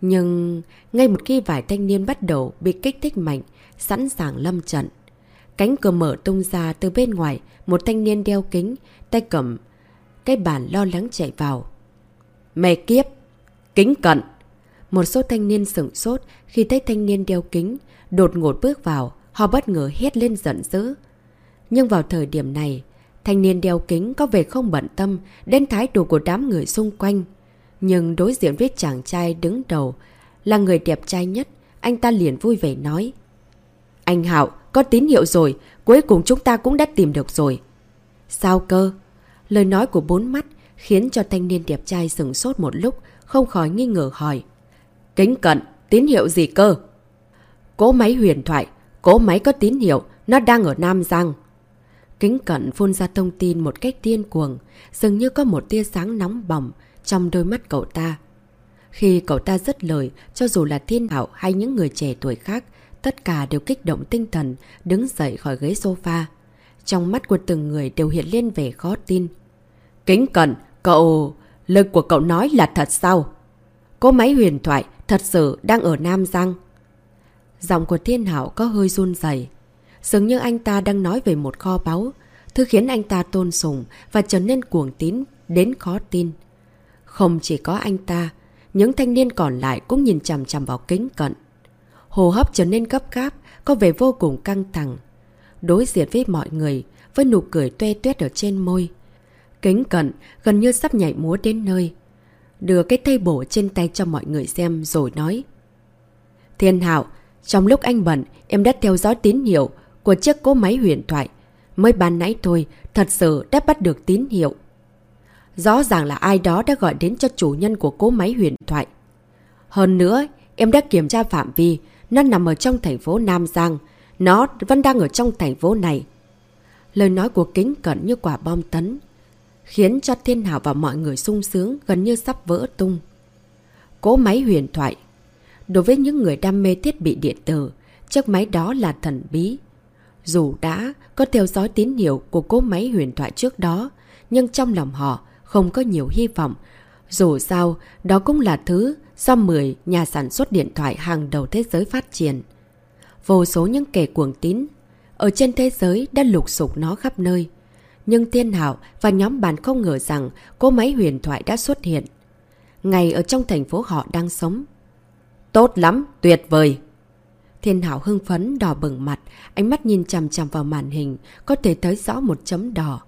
Nhưng ngay một khi vài thanh niên bắt đầu bị kích thích mạnh, sẵn sàng lâm trận. Cánh cửa mở tung ra từ bên ngoài, một thanh niên đeo kính, tay cầm cái bàn lo lắng chạy vào. Mẹ kiếp! Kính cận! Một số thanh niên sửng sốt khi thấy thanh niên đeo kính, đột ngột bước vào, họ bất ngờ hét lên giận dữ. Nhưng vào thời điểm này, thanh niên đeo kính có vẻ không bận tâm đến thái độ của đám người xung quanh. Nhưng đối diện với chàng trai đứng đầu là người đẹp trai nhất, anh ta liền vui vẻ nói. Anh Hạo, có tín hiệu rồi, cuối cùng chúng ta cũng đã tìm được rồi. Sao cơ? Lời nói của bốn mắt khiến cho thanh niên đẹp trai sừng sốt một lúc, không khỏi nghi ngờ hỏi. Kính cận, tín hiệu gì cơ? Cố máy huyền thoại, cố máy có tín hiệu, nó đang ở Nam Giang. Kính cận phun ra thông tin một cách tiên cuồng, dường như có một tia sáng nóng bỏng, trong đôi mắt cậu ta. Khi cậu ta dứt lời, cho dù là thiên hạo hay những người trẻ tuổi khác, tất cả đều kích động tinh thần, đứng dậy khỏi ghế sofa. Trong mắt của từng người đều hiện lên vẻ khó tin. Kính cẩn, cậu... Lực của cậu nói là thật sao? Cô máy huyền thoại thật sự đang ở Nam Giang. Giọng của thiên hảo có hơi run dày. Dường như anh ta đang nói về một kho báu, thứ khiến anh ta tôn sùng và trở nên cuồng tín đến khó tin. Không chỉ có anh ta, những thanh niên còn lại cũng nhìn chằm chằm vào kính cận. Hồ hấp trở nên gấp gáp, có vẻ vô cùng căng thẳng. Đối diện với mọi người, với nụ cười tuê tuyết ở trên môi. Kính cận gần như sắp nhảy múa đến nơi. Đưa cái tay bổ trên tay cho mọi người xem rồi nói. Thiên Hạo, trong lúc anh bận, em đã theo dõi tín hiệu của chiếc cố máy huyền thoại. Mới ban nãy thôi, thật sự đã bắt được tín hiệu. Rõ ràng là ai đó đã gọi đến cho chủ nhân của cố máy huyền thoại. Hơn nữa, em đã kiểm tra phạm vi, nó nằm ở trong thành phố Nam Giang. Nó vẫn đang ở trong thành phố này. Lời nói của kính cận như quả bom tấn, khiến cho thiên Hảo và mọi người sung sướng gần như sắp vỡ tung. Cố máy huyền thoại Đối với những người đam mê thiết bị điện tử, chiếc máy đó là thần bí. Dù đã có theo dõi tín hiệu của cố máy huyền thoại trước đó, nhưng trong lòng họ không có nhiều hy vọng. Dù sao, đó cũng là thứ do 10 nhà sản xuất điện thoại hàng đầu thế giới phát triển. Vô số những kẻ cuồng tín ở trên thế giới đã lục sục nó khắp nơi. Nhưng Thiên Hảo và nhóm bạn không ngờ rằng cô máy huyền thoại đã xuất hiện. ngày ở trong thành phố họ đang sống. Tốt lắm, tuyệt vời! Thiên Hảo hưng phấn đỏ bừng mặt, ánh mắt nhìn chằm chằm vào màn hình, có thể thấy rõ một chấm đỏ.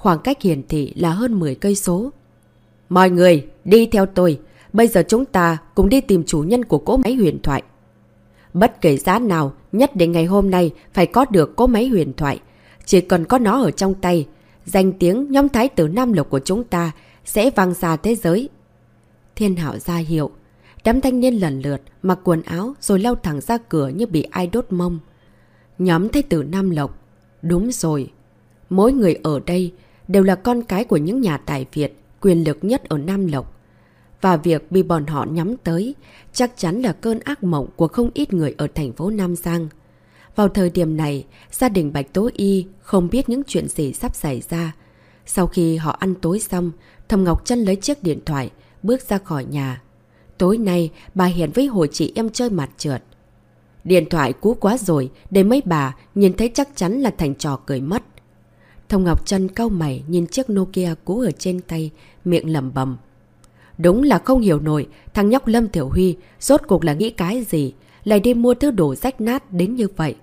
Khoảng cách hiển thị là hơn 10 cây số. Mọi người, đi theo tôi. Bây giờ chúng ta cùng đi tìm chủ nhân của cỗ máy huyền thoại. Bất kể giá nào, nhất định ngày hôm nay phải có được cỗ máy huyền thoại. Chỉ cần có nó ở trong tay, danh tiếng nhóm thái tử Nam Lộc của chúng ta sẽ vang xa thế giới. Thiên hảo ra hiệu. Đám thanh niên lần lượt mặc quần áo rồi lao thẳng ra cửa như bị ai đốt mông. Nhóm thái tử Nam Lộc. Đúng rồi. Mỗi người ở đây đều là con cái của những nhà tài Việt quyền lực nhất ở Nam Lộc. Và việc bị bọn họ nhắm tới chắc chắn là cơn ác mộng của không ít người ở thành phố Nam Giang. Vào thời điểm này, gia đình Bạch Tố Y không biết những chuyện gì sắp xảy ra. Sau khi họ ăn tối xong, Thầm Ngọc Trân lấy chiếc điện thoại, bước ra khỏi nhà. Tối nay, bà hẹn với hồi chị em chơi mặt trượt. Điện thoại cú quá rồi, để mấy bà nhìn thấy chắc chắn là thành trò cười mất. Thông Ngọc Trân cau mày nhìn chiếc Nokia cũ ở trên tay, miệng lầm bầm. Đúng là không hiểu nổi, thằng nhóc Lâm Tiểu Huy rốt cuộc là nghĩ cái gì, lại đi mua thứ đồ rách nát đến như vậy.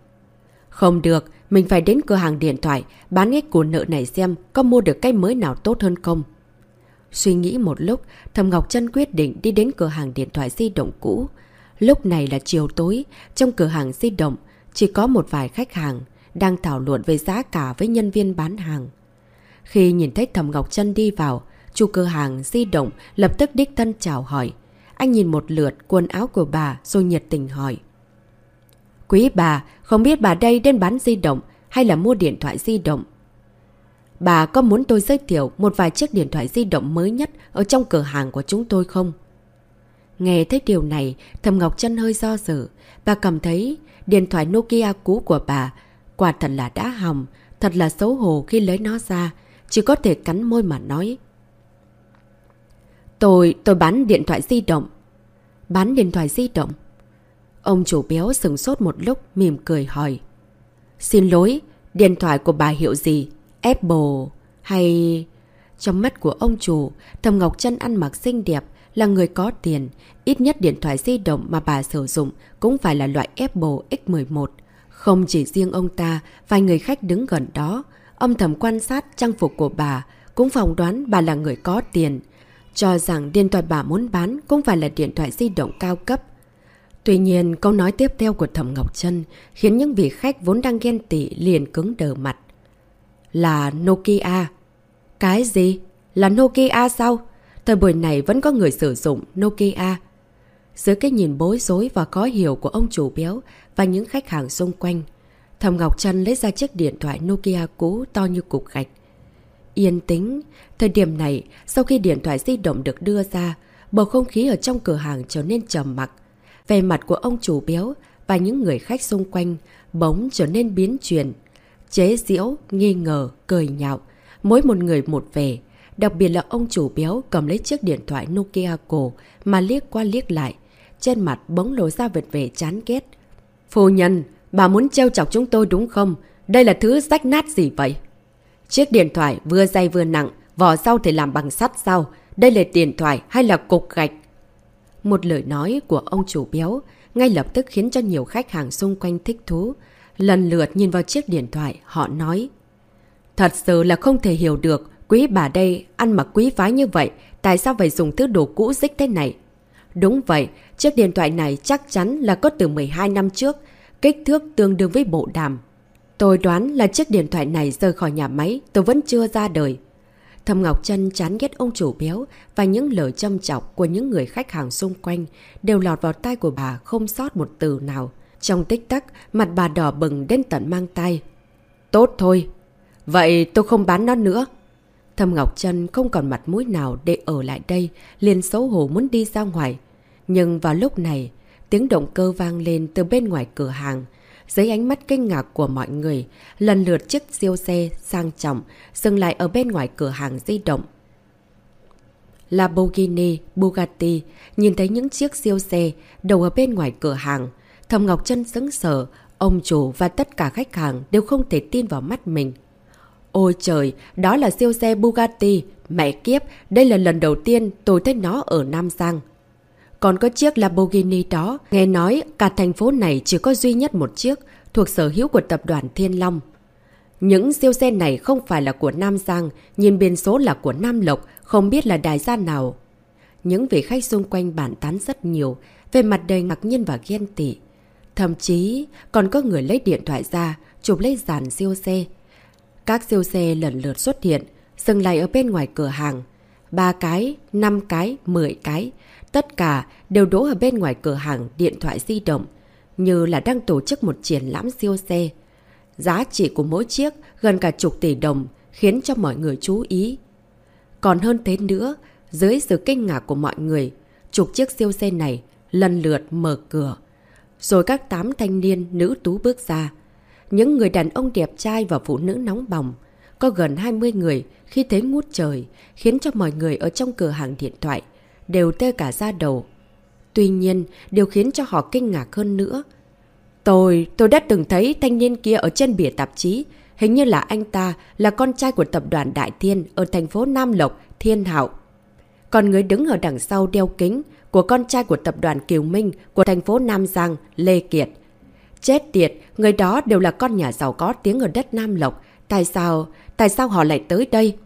Không được, mình phải đến cửa hàng điện thoại, bán hết của nợ này xem có mua được cái mới nào tốt hơn không. Suy nghĩ một lúc, Thầm Ngọc Trân quyết định đi đến cửa hàng điện thoại di động cũ. Lúc này là chiều tối, trong cửa hàng di động chỉ có một vài khách hàng đang thảo luận về giá cả với nhân viên bán hàng. Khi nhìn thấy Thầm Ngọc Trân đi vào, chủ cửa hàng di động lập tức đích thân chào hỏi. Anh nhìn một lượt quần áo của bà rồi nhiệt tình hỏi. Quý bà, không biết bà đây đến bán di động hay là mua điện thoại di động? Bà có muốn tôi giới thiệu một vài chiếc điện thoại di động mới nhất ở trong cửa hàng của chúng tôi không? Nghe thấy điều này, Thầm Ngọc Trân hơi do dự. Bà cảm thấy điện thoại Nokia cũ của bà Quả thật là đã hỏng, thật là xấu hổ khi lấy nó ra, chỉ có thể cắn môi mà nói. Tôi, tôi bán điện thoại di động. Bán điện thoại di động? Ông chủ béo sừng sốt một lúc mỉm cười hỏi. Xin lỗi, điện thoại của bà hiệu gì? Apple hay... Trong mắt của ông chủ, Thầm Ngọc Trân ăn mặc xinh đẹp, là người có tiền. Ít nhất điện thoại di động mà bà sử dụng cũng phải là loại Apple X11. Không chỉ riêng ông ta, vài người khách đứng gần đó, âm thầm quan sát trang phục của bà, cũng phỏng đoán bà là người có tiền. Cho rằng điện thoại bà muốn bán cũng phải là điện thoại di động cao cấp. Tuy nhiên, câu nói tiếp theo của Thẩm Ngọc Trân khiến những vị khách vốn đang ghen tị liền cứng đờ mặt. Là Nokia. Cái gì? Là Nokia sao? Thời buổi này vẫn có người sử dụng Nokia. Dưới cái nhìn bối rối và khó hiểu của ông chủ béo và những khách hàng xung quanh, Thầm Ngọc Trân lấy ra chiếc điện thoại Nokia cũ to như cục gạch. Yên tĩnh. Thời điểm này, sau khi điện thoại di động được đưa ra, bầu không khí ở trong cửa hàng trở nên trầm mặc. Về mặt của ông chủ béo và những người khách xung quanh bỗng trở nên biến chuyển. Chế diễu, nghi ngờ, cười nhạo. Mỗi một người một về. Đặc biệt là ông chủ béo cầm lấy chiếc điện thoại Nokia cổ mà liếc qua liếc lại. Trên mặt bỗng lộ ra vệt về chán ghét. Phu nhân, bà muốn trêu chọc chúng tôi đúng không? Đây là thứ rách nát gì vậy? Chiếc điện thoại vừa dày vừa nặng, vỏ sau thì làm bằng sắt sao? Đây là điện thoại hay là cục gạch? Một lời nói của ông chủ béo ngay lập tức khiến cho nhiều khách hàng xung quanh thích thú. Lần lượt nhìn vào chiếc điện thoại, họ nói. Thật sự là không thể hiểu được, quý bà đây ăn mặc quý phái như vậy, tại sao phải dùng thứ đồ cũ dích thế này? Đúng vậy, chiếc điện thoại này chắc chắn là có từ 12 năm trước, kích thước tương đương với bộ đàm. Tôi đoán là chiếc điện thoại này rời khỏi nhà máy, tôi vẫn chưa ra đời. Thầm Ngọc Trân chán ghét ông chủ béo và những lời châm chọc của những người khách hàng xung quanh đều lọt vào tai của bà không sót một từ nào. Trong tích tắc, mặt bà đỏ bừng đến tận mang tay. Tốt thôi. Vậy tôi không bán nó nữa. Thầm Ngọc Trân không còn mặt mũi nào để ở lại đây, liền xấu hổ muốn đi ra ngoài. Nhưng vào lúc này, tiếng động cơ vang lên từ bên ngoài cửa hàng. Dưới ánh mắt kinh ngạc của mọi người, lần lượt chiếc siêu xe sang trọng dừng lại ở bên ngoài cửa hàng di động. Lamborghini, Bugatti, nhìn thấy những chiếc siêu xe đầu ở bên ngoài cửa hàng. Thầm Ngọc Trân sững sờ, ông chủ và tất cả khách hàng đều không thể tin vào mắt mình. Ôi trời, đó là siêu xe Bugatti. Mẹ kiếp, đây là lần đầu tiên tôi thấy nó ở Nam Giang. Còn có chiếc Lamborghini đó, nghe nói cả thành phố này chỉ có duy nhất một chiếc, thuộc sở hữu của tập đoàn Thiên Long. Những siêu xe này không phải là của Nam Giang, nhìn biển số là của Nam Lộc, không biết là đài gia nào. Những vị khách xung quanh bản tán rất nhiều, về mặt đầy ngạc nhiên và ghen tị. Thậm chí còn có người lấy điện thoại ra, chụp lấy dàn siêu xe. Các siêu xe lần lượt xuất hiện, dừng lại ở bên ngoài cửa hàng. ba cái, năm cái, 10 cái. Tất cả đều đổ ở bên ngoài cửa hàng điện thoại di động, như là đang tổ chức một triển lãm siêu xe. Giá trị của mỗi chiếc gần cả chục tỷ đồng khiến cho mọi người chú ý. Còn hơn thế nữa, dưới sự kinh ngạc của mọi người, chục chiếc siêu xe này lần lượt mở cửa. Rồi các tám thanh niên nữ tú bước ra. Những người đàn ông đẹp trai và phụ nữ nóng bỏng. Có gần 20 người khi thấy ngút trời, khiến cho mọi người ở trong cửa hàng điện thoại đều tê cả da đầu. Tuy nhiên, điều khiến cho họ kinh ngạc hơn nữa. Tôi, tôi đã từng thấy thanh niên kia ở trên bìa tạp chí. Hình như là anh ta là con trai của tập đoàn Đại Thiên ở thành phố Nam Lộc, Thiên Hạo. Còn người đứng ở đằng sau đeo kính của con trai của tập đoàn Kiều Minh của thành phố Nam Giang, Lê Kiệt. Chết tiệt, người đó đều là con nhà giàu có tiếng ở đất Nam Lộc. Tại sao, tại sao họ lại tới đây?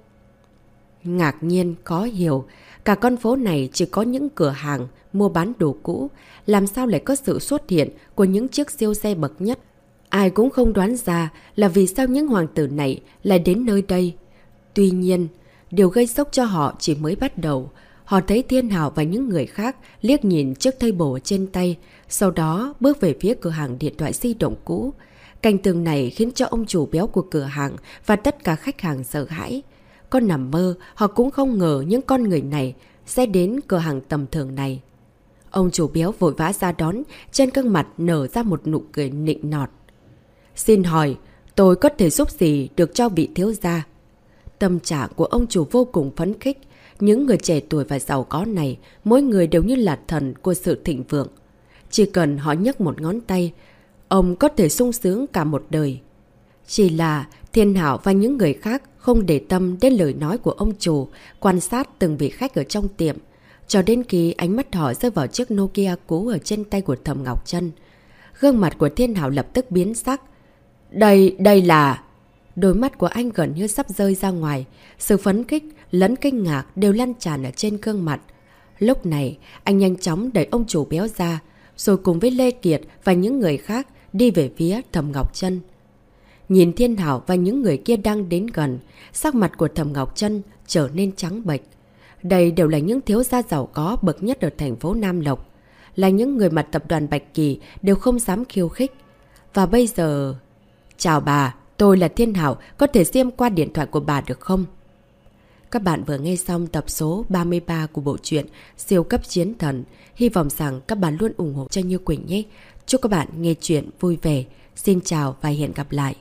Ngạc nhiên, khó hiểu. Cả con phố này chỉ có những cửa hàng mua bán đồ cũ, làm sao lại có sự xuất hiện của những chiếc siêu xe bậc nhất. Ai cũng không đoán ra là vì sao những hoàng tử này lại đến nơi đây. Tuy nhiên, điều gây sốc cho họ chỉ mới bắt đầu. Họ thấy Thiên Hảo và những người khác liếc nhìn chiếc thây bổ trên tay, sau đó bước về phía cửa hàng điện thoại di động cũ. Cảnh tường này khiến cho ông chủ béo của cửa hàng và tất cả khách hàng sợ hãi. Có nằm mơ, họ cũng không ngờ những con người này sẽ đến cửa hàng tầm thường này. Ông chủ béo vội vã ra đón, trên gương mặt nở ra một nụ cười nịnh nọt. Xin hỏi, tôi có thể giúp gì được cho vị thiếu gia? Tâm trạng của ông chủ vô cùng phấn khích. Những người trẻ tuổi và giàu có này, mỗi người đều như là thần của sự thịnh vượng. Chỉ cần họ nhấc một ngón tay, ông có thể sung sướng cả một đời. Chỉ là Thiên Hảo và những người khác không để tâm đến lời nói của ông chủ, quan sát từng vị khách ở trong tiệm. Cho đến khi ánh mắt họ rơi vào chiếc Nokia cũ ở trên tay của Thẩm Ngọc Trân. Gương mặt của Thiên Hảo lập tức biến sắc. Đây, đây là... Đôi mắt của anh gần như sắp rơi ra ngoài. Sự phấn khích, lẫn kinh ngạc đều lan tràn ở trên gương mặt. Lúc này, anh nhanh chóng đẩy ông chủ béo ra, rồi cùng với Lê Kiệt và những người khác đi về phía Thẩm Ngọc Trân. Nhìn Thiên Hảo và những người kia đang đến gần, sắc mặt của Thầm Ngọc Trân trở nên trắng bệch. Đây đều là những thiếu gia giàu có bậc nhất ở thành phố Nam Lộc. Là những người mặt tập đoàn Bạch Kỳ đều không dám khiêu khích. Và bây giờ... Chào bà, tôi là Thiên Hảo, có thể xem qua điện thoại của bà được không? Các bạn vừa nghe xong tập số 33 của bộ truyện Siêu cấp chiến thần. Hy vọng rằng các bạn luôn ủng hộ cho Như Quỳnh nhé. Chúc các bạn nghe chuyện vui vẻ. Xin chào và hẹn gặp lại.